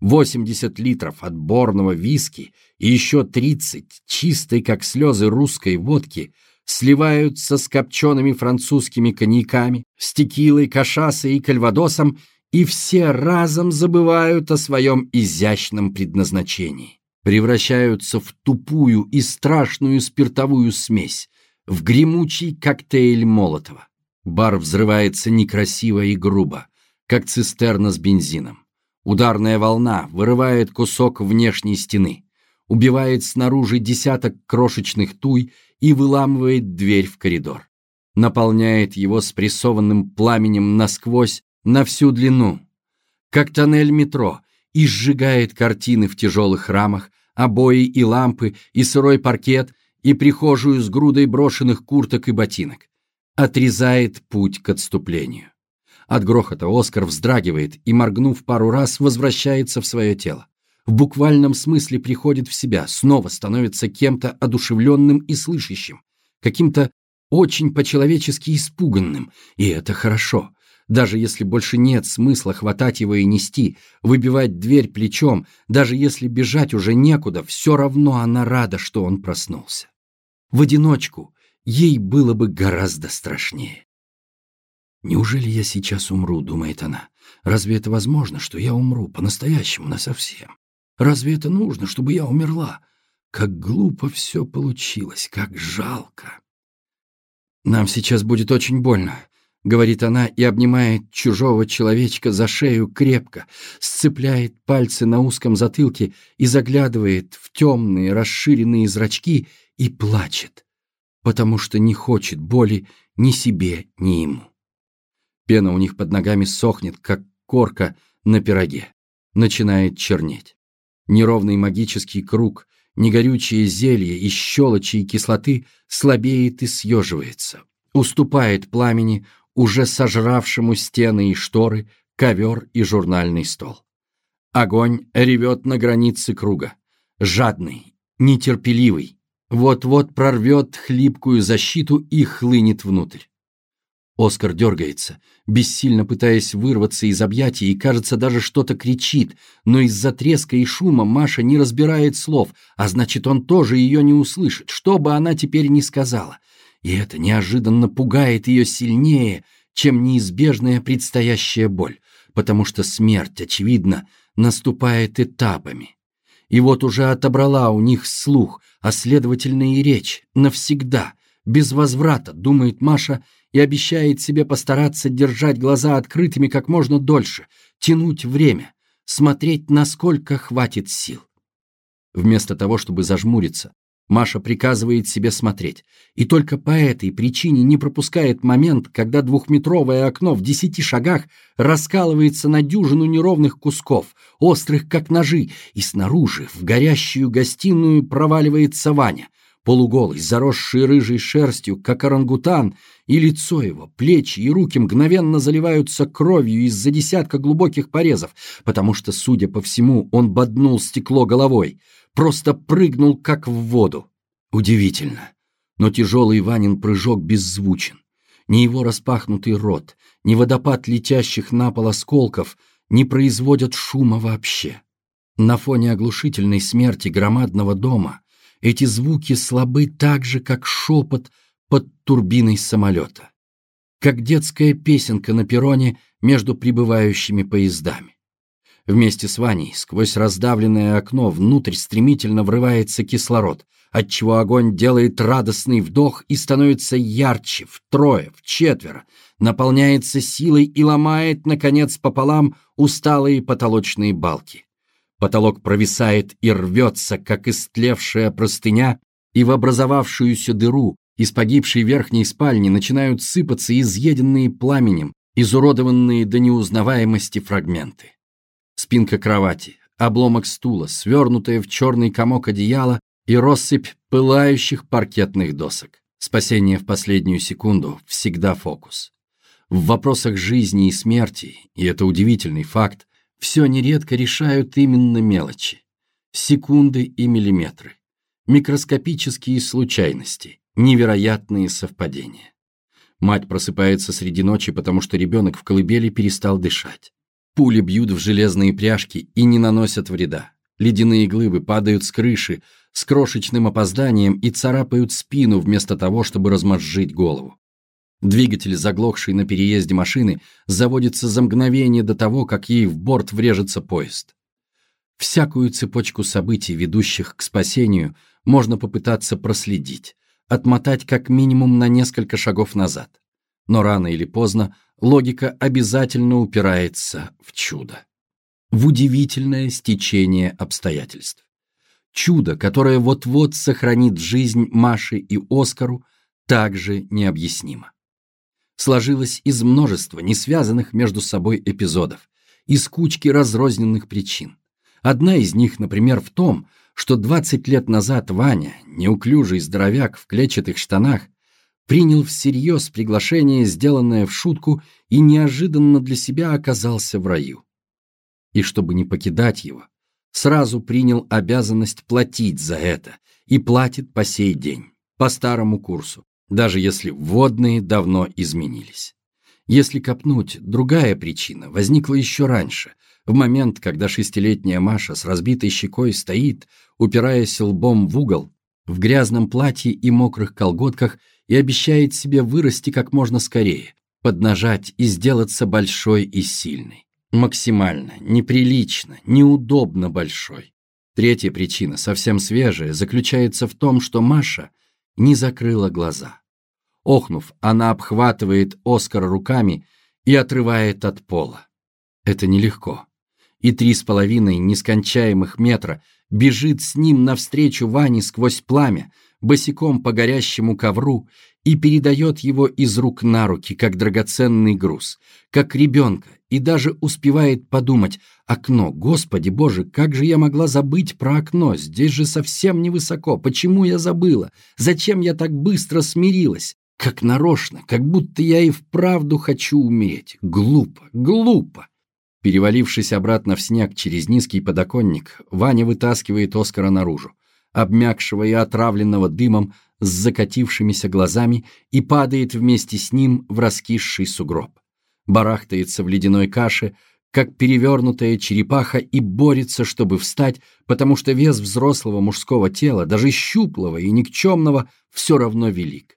80 литров отборного виски и еще 30 чистой, как слезы русской водки, сливаются с копчеными французскими коньяками, с текилой, кашасой и кальвадосом, и все разом забывают о своем изящном предназначении. Превращаются в тупую и страшную спиртовую смесь, в гремучий коктейль Молотова. Бар взрывается некрасиво и грубо, как цистерна с бензином. Ударная волна вырывает кусок внешней стены, убивает снаружи десяток крошечных туй и выламывает дверь в коридор. Наполняет его спрессованным пламенем насквозь на всю длину, как тоннель метро, и сжигает картины в тяжелых рамах, обои и лампы, и сырой паркет, и прихожую с грудой брошенных курток и ботинок отрезает путь к отступлению. От грохота Оскар вздрагивает и, моргнув пару раз, возвращается в свое тело. В буквальном смысле приходит в себя, снова становится кем-то одушевленным и слышащим, каким-то очень по-человечески испуганным, и это хорошо. Даже если больше нет смысла хватать его и нести, выбивать дверь плечом, даже если бежать уже некуда, все равно она рада, что он проснулся. В одиночку, ей было бы гораздо страшнее. «Неужели я сейчас умру?» — думает она. «Разве это возможно, что я умру по-настоящему, насовсем? Разве это нужно, чтобы я умерла? Как глупо все получилось, как жалко!» «Нам сейчас будет очень больно», — говорит она и обнимает чужого человечка за шею крепко, сцепляет пальцы на узком затылке и заглядывает в темные расширенные зрачки и плачет потому что не хочет боли ни себе, ни ему. Пена у них под ногами сохнет, как корка на пироге. Начинает чернеть. Неровный магический круг, негорючее зелье из щелочи и кислоты слабеет и съеживается. Уступает пламени, уже сожравшему стены и шторы, ковер и журнальный стол. Огонь ревет на границе круга. Жадный, нетерпеливый, вот-вот прорвет хлипкую защиту и хлынет внутрь. Оскар дергается, бессильно пытаясь вырваться из объятий, и, кажется, даже что-то кричит, но из-за треска и шума Маша не разбирает слов, а значит, он тоже ее не услышит, что бы она теперь ни сказала. И это неожиданно пугает ее сильнее, чем неизбежная предстоящая боль, потому что смерть, очевидно, наступает этапами. И вот уже отобрала у них слух, а следовательно и речь, навсегда, без возврата, думает Маша и обещает себе постараться держать глаза открытыми как можно дольше, тянуть время, смотреть, насколько хватит сил. Вместо того, чтобы зажмуриться, Маша приказывает себе смотреть, и только по этой причине не пропускает момент, когда двухметровое окно в десяти шагах раскалывается на дюжину неровных кусков, острых как ножи, и снаружи в горящую гостиную проваливается Ваня, полуголый, заросший рыжей шерстью, как орангутан, и лицо его, плечи и руки мгновенно заливаются кровью из-за десятка глубоких порезов, потому что, судя по всему, он боднул стекло головой — просто прыгнул как в воду. Удивительно. Но тяжелый Ванин прыжок беззвучен. Ни его распахнутый рот, ни водопад летящих на пол осколков не производят шума вообще. На фоне оглушительной смерти громадного дома эти звуки слабы так же, как шепот под турбиной самолета. Как детская песенка на перроне между прибывающими поездами. Вместе с Ваней сквозь раздавленное окно внутрь стремительно врывается кислород, отчего огонь делает радостный вдох и становится ярче, втрое, в четверо, наполняется силой и ломает, наконец, пополам усталые потолочные балки. Потолок провисает и рвется, как истлевшая простыня, и в образовавшуюся дыру из погибшей верхней спальни начинают сыпаться изъеденные пламенем, изуродованные до неузнаваемости фрагменты спинка кровати, обломок стула, свернутое в черный комок одеяла и россыпь пылающих паркетных досок. Спасение в последнюю секунду всегда фокус. В вопросах жизни и смерти, и это удивительный факт, все нередко решают именно мелочи. Секунды и миллиметры. Микроскопические случайности, невероятные совпадения. Мать просыпается среди ночи, потому что ребенок в колыбели перестал дышать. Пули бьют в железные пряжки и не наносят вреда. Ледяные глыбы падают с крыши с крошечным опозданием и царапают спину вместо того, чтобы размозжить голову. Двигатель, заглохший на переезде машины, заводится за мгновение до того, как ей в борт врежется поезд. Всякую цепочку событий, ведущих к спасению, можно попытаться проследить, отмотать как минимум на несколько шагов назад. Но рано или поздно логика обязательно упирается в чудо. В удивительное стечение обстоятельств. Чудо, которое вот-вот сохранит жизнь Маше и Оскару, также необъяснимо. Сложилось из множества несвязанных между собой эпизодов, из кучки разрозненных причин. Одна из них, например, в том, что 20 лет назад Ваня, неуклюжий здоровяк в клетчатых штанах, принял всерьез приглашение, сделанное в шутку, и неожиданно для себя оказался в раю. И чтобы не покидать его, сразу принял обязанность платить за это и платит по сей день, по старому курсу, даже если вводные давно изменились. Если копнуть, другая причина возникла еще раньше, в момент, когда шестилетняя Маша с разбитой щекой стоит, упираясь лбом в угол, в грязном платье и мокрых колготках и обещает себе вырасти как можно скорее, поднажать и сделаться большой и сильной. Максимально, неприлично, неудобно большой. Третья причина, совсем свежая, заключается в том, что Маша не закрыла глаза. Охнув, она обхватывает Оскара руками и отрывает от пола. Это нелегко. И три с половиной нескончаемых метра бежит с ним навстречу Ване сквозь пламя, босиком по горящему ковру и передает его из рук на руки, как драгоценный груз, как ребенка, и даже успевает подумать «Окно, Господи Боже, как же я могла забыть про окно? Здесь же совсем невысоко. Почему я забыла? Зачем я так быстро смирилась? Как нарочно, как будто я и вправду хочу умереть. Глупо, глупо!» Перевалившись обратно в снег через низкий подоконник, Ваня вытаскивает Оскара наружу обмякшего и отравленного дымом с закатившимися глазами и падает вместе с ним в раскисший сугроб. Барахтается в ледяной каше, как перевернутая черепаха, и борется, чтобы встать, потому что вес взрослого мужского тела, даже щуплого и никчемного, все равно велик.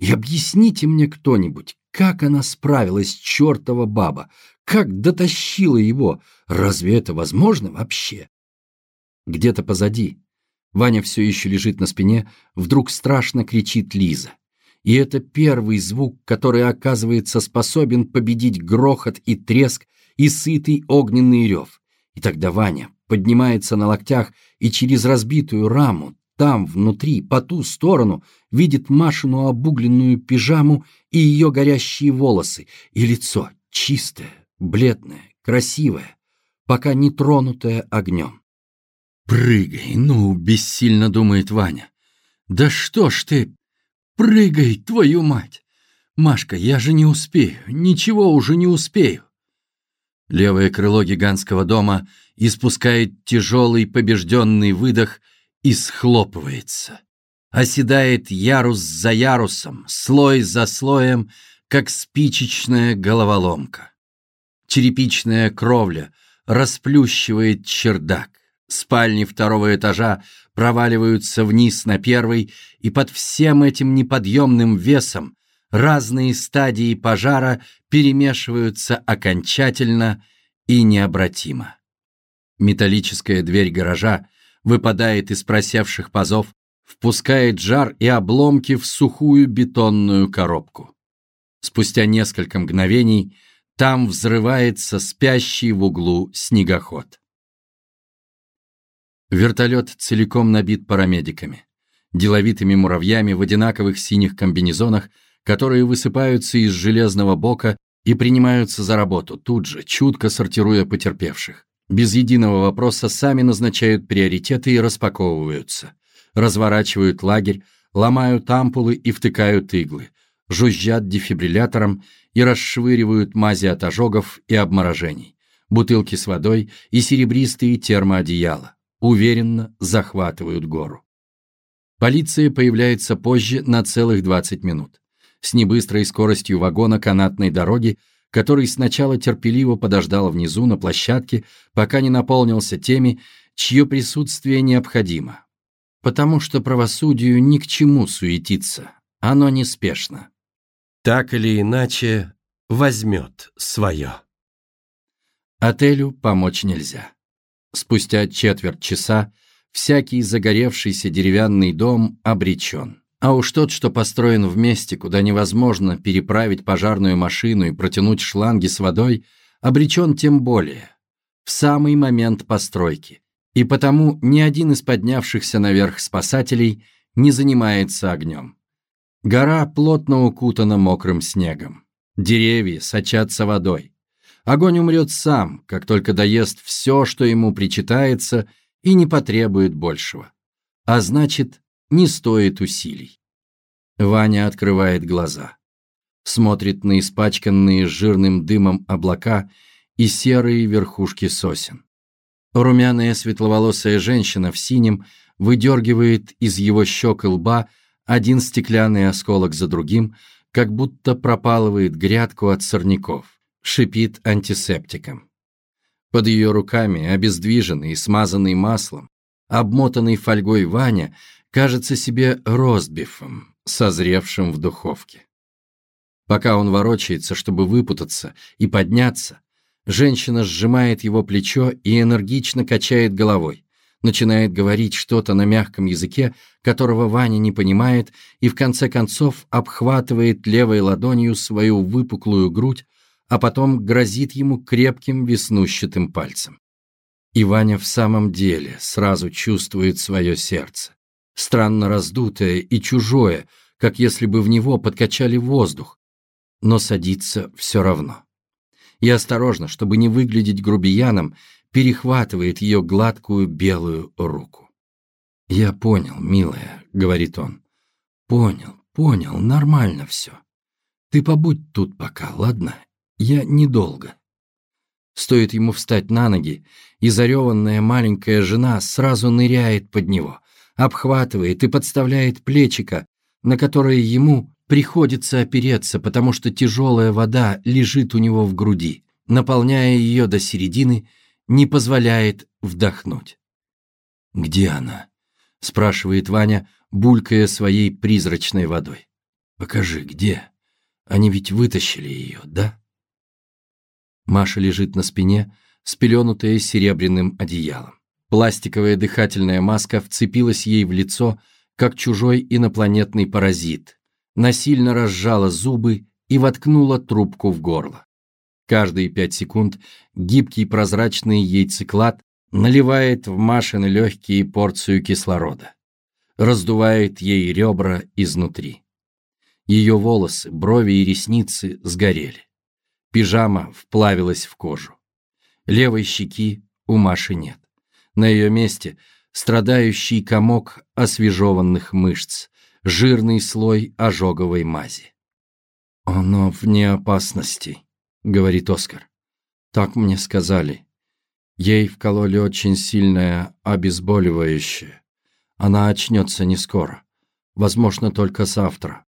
И объясните мне кто-нибудь, как она справилась, чертова баба, как дотащила его, разве это возможно вообще? Где-то позади, Ваня все еще лежит на спине, вдруг страшно кричит Лиза. И это первый звук, который оказывается способен победить грохот и треск и сытый огненный рев. И тогда Ваня поднимается на локтях и через разбитую раму, там, внутри, по ту сторону, видит Машину обугленную пижаму и ее горящие волосы, и лицо чистое, бледное, красивое, пока не тронутое огнем. «Прыгай, ну!» — бессильно думает Ваня. «Да что ж ты! Прыгай, твою мать! Машка, я же не успею, ничего уже не успею!» Левое крыло гигантского дома испускает тяжелый побежденный выдох и схлопывается. Оседает ярус за ярусом, слой за слоем, как спичечная головоломка. Черепичная кровля расплющивает чердак. Спальни второго этажа проваливаются вниз на первый, и под всем этим неподъемным весом разные стадии пожара перемешиваются окончательно и необратимо. Металлическая дверь гаража выпадает из просевших пазов, впускает жар и обломки в сухую бетонную коробку. Спустя несколько мгновений там взрывается спящий в углу снегоход. Вертолет целиком набит парамедиками, деловитыми муравьями в одинаковых синих комбинезонах, которые высыпаются из железного бока и принимаются за работу, тут же, чутко сортируя потерпевших без единого вопроса сами назначают приоритеты и распаковываются. Разворачивают лагерь, ломают ампулы и втыкают иглы, жужжат дефибриллятором и расшвыривают мази от ожогов и обморожений, бутылки с водой и серебристые термоодеяла. Уверенно захватывают гору. Полиция появляется позже на целых 20 минут. С небыстрой скоростью вагона канатной дороги который сначала терпеливо подождал внизу на площадке, пока не наполнился теми, чье присутствие необходимо. Потому что правосудию ни к чему суетиться, оно неспешно. Так или иначе, возьмет свое. Отелю помочь нельзя. Спустя четверть часа всякий загоревшийся деревянный дом обречен. А уж тот, что построен в месте, куда невозможно переправить пожарную машину и протянуть шланги с водой, обречен тем более, в самый момент постройки. И потому ни один из поднявшихся наверх спасателей не занимается огнем. Гора плотно укутана мокрым снегом. Деревья сочатся водой. Огонь умрет сам, как только доест все, что ему причитается, и не потребует большего. А значит, не стоит усилий. Ваня открывает глаза. Смотрит на испачканные жирным дымом облака и серые верхушки сосен. Румяная светловолосая женщина в синем выдергивает из его щек и лба один стеклянный осколок за другим, как будто пропалывает грядку от сорняков, шипит антисептиком. Под ее руками, обездвиженный и смазанный маслом, обмотанный фольгой Ваня, кажется себе ростбифом, созревшим в духовке. Пока он ворочается, чтобы выпутаться и подняться, женщина сжимает его плечо и энергично качает головой, начинает говорить что-то на мягком языке, которого Ваня не понимает, и в конце концов обхватывает левой ладонью свою выпуклую грудь, а потом грозит ему крепким веснущатым пальцем. И Ваня в самом деле сразу чувствует свое сердце странно раздутое и чужое, как если бы в него подкачали воздух, но садится все равно. И осторожно, чтобы не выглядеть грубияном, перехватывает ее гладкую белую руку. «Я понял, милая», — говорит он. «Понял, понял, нормально все. Ты побудь тут пока, ладно? Я недолго». Стоит ему встать на ноги, и зареванная маленькая жена сразу ныряет под него, обхватывает и подставляет плечика, на которые ему приходится опереться, потому что тяжелая вода лежит у него в груди, наполняя ее до середины, не позволяет вдохнуть. «Где она?» — спрашивает Ваня, булькая своей призрачной водой. «Покажи, где? Они ведь вытащили ее, да?» Маша лежит на спине, спеленутая серебряным одеялом. Пластиковая дыхательная маска вцепилась ей в лицо, как чужой инопланетный паразит, насильно разжала зубы и воткнула трубку в горло. Каждые пять секунд гибкий прозрачный яйцеклад наливает в Машины легкие порцию кислорода. раздувает ей ребра изнутри. Ее волосы, брови и ресницы сгорели. Пижама вплавилась в кожу. Левой щеки у Маши нет. На ее месте страдающий комок освежеванных мышц, жирный слой ожоговой мази. «Оно вне опасности», — говорит Оскар. «Так мне сказали. Ей вкололи очень сильное обезболивающее. Она очнется не скоро. Возможно, только завтра.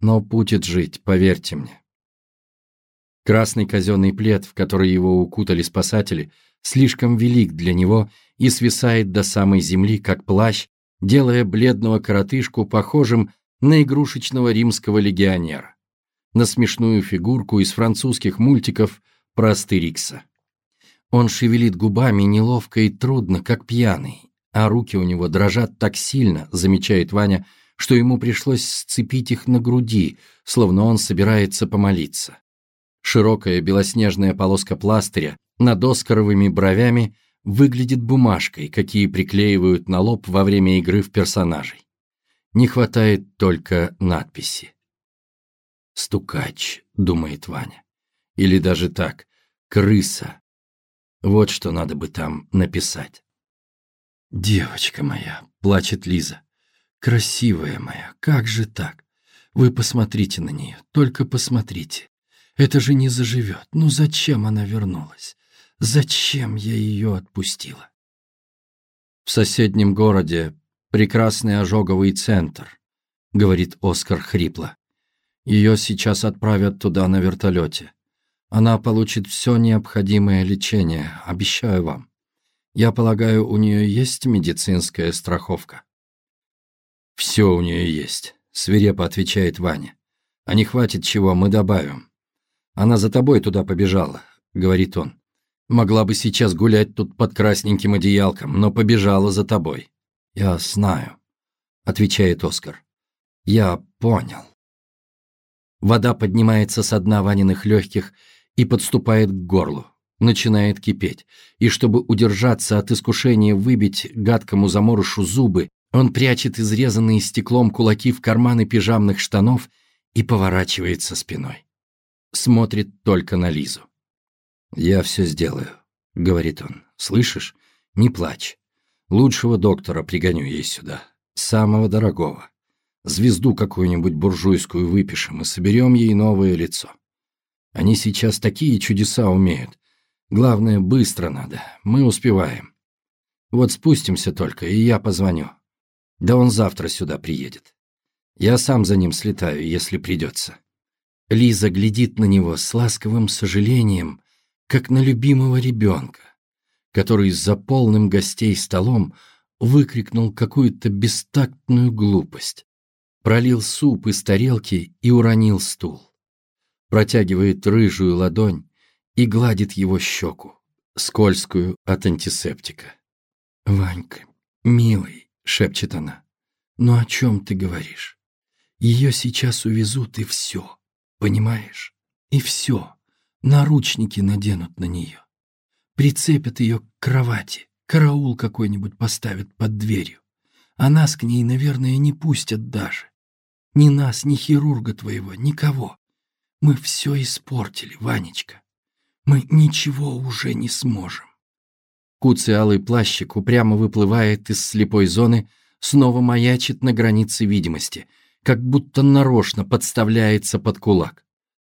Но будет жить, поверьте мне». Красный казенный плед, в который его укутали спасатели, слишком велик для него и свисает до самой земли, как плащ, делая бледного коротышку похожим на игрушечного римского легионера, на смешную фигурку из французских мультиков про Астерикса. Он шевелит губами неловко и трудно, как пьяный, а руки у него дрожат так сильно, замечает Ваня, что ему пришлось сцепить их на груди, словно он собирается помолиться. Широкая белоснежная полоска пластыря над оскаровыми бровями выглядит бумажкой, какие приклеивают на лоб во время игры в персонажей. Не хватает только надписи. «Стукач», — думает Ваня. Или даже так, «крыса». Вот что надо бы там написать. «Девочка моя», — плачет Лиза, — «красивая моя, как же так? Вы посмотрите на нее, только посмотрите. Это же не заживет. Ну зачем она вернулась? Зачем я ее отпустила? В соседнем городе прекрасный ожоговый центр, говорит Оскар хрипло. Ее сейчас отправят туда на вертолете. Она получит все необходимое лечение, обещаю вам. Я полагаю, у нее есть медицинская страховка? Все у нее есть, свирепо отвечает Ваня. А не хватит чего, мы добавим. Она за тобой туда побежала, говорит он. Могла бы сейчас гулять тут под красненьким одеялком, но побежала за тобой. Я знаю, отвечает Оскар. Я понял. Вода поднимается с дна Ваниных легких и подступает к горлу. Начинает кипеть, и чтобы удержаться от искушения выбить гадкому заморышу зубы, он прячет изрезанные стеклом кулаки в карманы пижамных штанов и поворачивается спиной. Смотрит только на Лизу. «Я все сделаю», — говорит он. «Слышишь? Не плачь. Лучшего доктора пригоню ей сюда. Самого дорогого. Звезду какую-нибудь буржуйскую выпишем и соберем ей новое лицо. Они сейчас такие чудеса умеют. Главное, быстро надо. Мы успеваем. Вот спустимся только, и я позвоню. Да он завтра сюда приедет. Я сам за ним слетаю, если придется». Лиза глядит на него с ласковым сожалением, как на любимого ребенка, который за полным гостей столом выкрикнул какую-то бестактную глупость, пролил суп из тарелки и уронил стул. Протягивает рыжую ладонь и гладит его щеку, скользкую от антисептика. «Ванька, милый», — шепчет она, — «ну о чем ты говоришь? Ее сейчас увезут и все, понимаешь? И все наручники наденут на нее. Прицепят ее к кровати, караул какой-нибудь поставят под дверью. А нас к ней, наверное, не пустят даже. Ни нас, ни хирурга твоего, никого. Мы все испортили, Ванечка. Мы ничего уже не сможем. Куцый плащик упрямо выплывает из слепой зоны, снова маячит на границе видимости, как будто нарочно подставляется под кулак.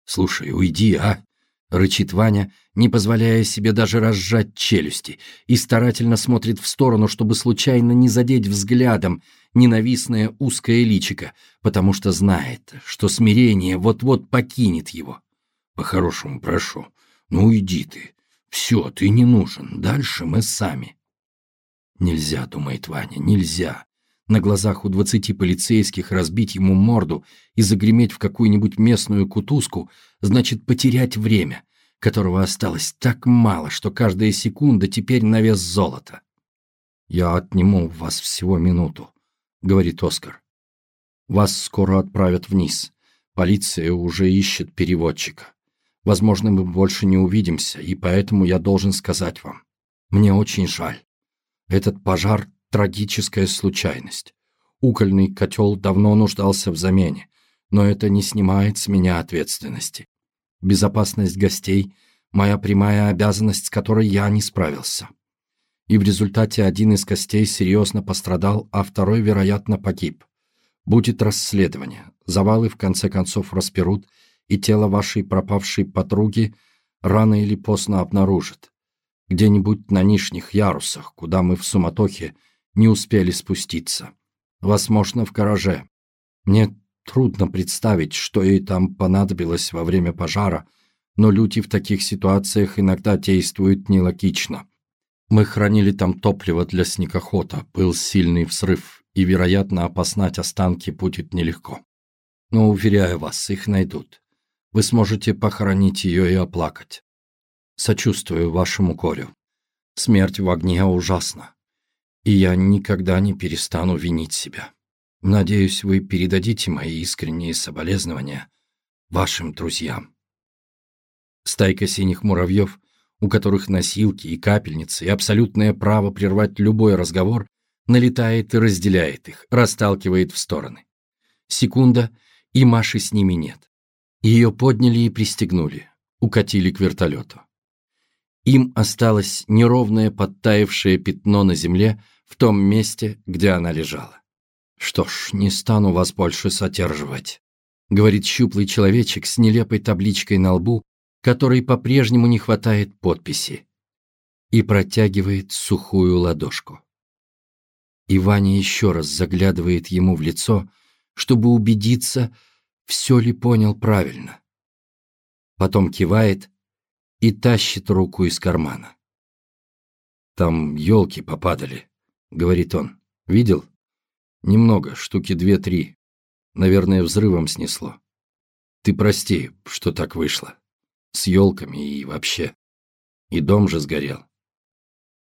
«Слушай, уйди, а!» рычит Ваня, не позволяя себе даже разжать челюсти, и старательно смотрит в сторону, чтобы случайно не задеть взглядом ненавистное узкое личико, потому что знает, что смирение вот-вот покинет его. По-хорошему прошу, ну уйди ты. Все, ты не нужен, дальше мы сами. Нельзя, думает Ваня, нельзя. На глазах у двадцати полицейских разбить ему морду и загреметь в какую-нибудь местную кутузку значит потерять время, которого осталось так мало, что каждая секунда теперь на вес золота. «Я отниму у вас всего минуту», — говорит Оскар. «Вас скоро отправят вниз. Полиция уже ищет переводчика. Возможно, мы больше не увидимся, и поэтому я должен сказать вам. Мне очень жаль. Этот пожар трагическая случайность. Укольный котел давно нуждался в замене, но это не снимает с меня ответственности. Безопасность гостей – моя прямая обязанность, с которой я не справился. И в результате один из костей серьезно пострадал, а второй, вероятно, погиб. Будет расследование, завалы в конце концов расперут, и тело вашей пропавшей подруги рано или поздно обнаружат. Где-нибудь на нижних ярусах, куда мы в суматохе не успели спуститься. Возможно, в гараже. Мне трудно представить, что ей там понадобилось во время пожара, но люди в таких ситуациях иногда действуют нелогично. Мы хранили там топливо для снегохода, был сильный взрыв, и, вероятно, опознать останки будет нелегко. Но, уверяю вас, их найдут. Вы сможете похоронить ее и оплакать. Сочувствую вашему горю. Смерть в огне ужасна. И я никогда не перестану винить себя. Надеюсь, вы передадите мои искренние соболезнования вашим друзьям. Стайка синих муравьев, у которых носилки и капельницы и абсолютное право прервать любой разговор, налетает и разделяет их, расталкивает в стороны. Секунда, и Маши с ними нет. Ее подняли и пристегнули, укатили к вертолету. Им осталось неровное подтаявшее пятно на земле в том месте, где она лежала. «Что ж, не стану вас больше содерживать», — говорит щуплый человечек с нелепой табличкой на лбу, которой по-прежнему не хватает подписи, и протягивает сухую ладошку. И Ваня еще раз заглядывает ему в лицо, чтобы убедиться, все ли понял правильно. Потом кивает и тащит руку из кармана. «Там елки попадали», — говорит он. «Видел? Немного, штуки две-три. Наверное, взрывом снесло. Ты прости, что так вышло. С елками и вообще. И дом же сгорел.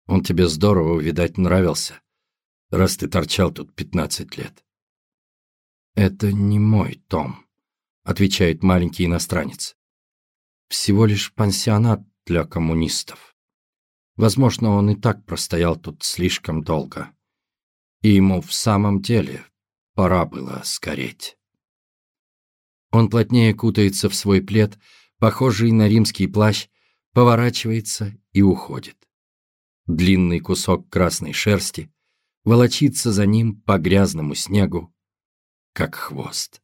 Он тебе здорово, видать, нравился раз ты торчал тут пятнадцать лет. «Это не мой Том», — отвечает маленький иностранец. «Всего лишь пансионат для коммунистов. Возможно, он и так простоял тут слишком долго, и ему в самом деле пора было скореть». Он плотнее кутается в свой плед, похожий на римский плащ, поворачивается и уходит. Длинный кусок красной шерсти — волочится за ним по грязному снегу, как хвост.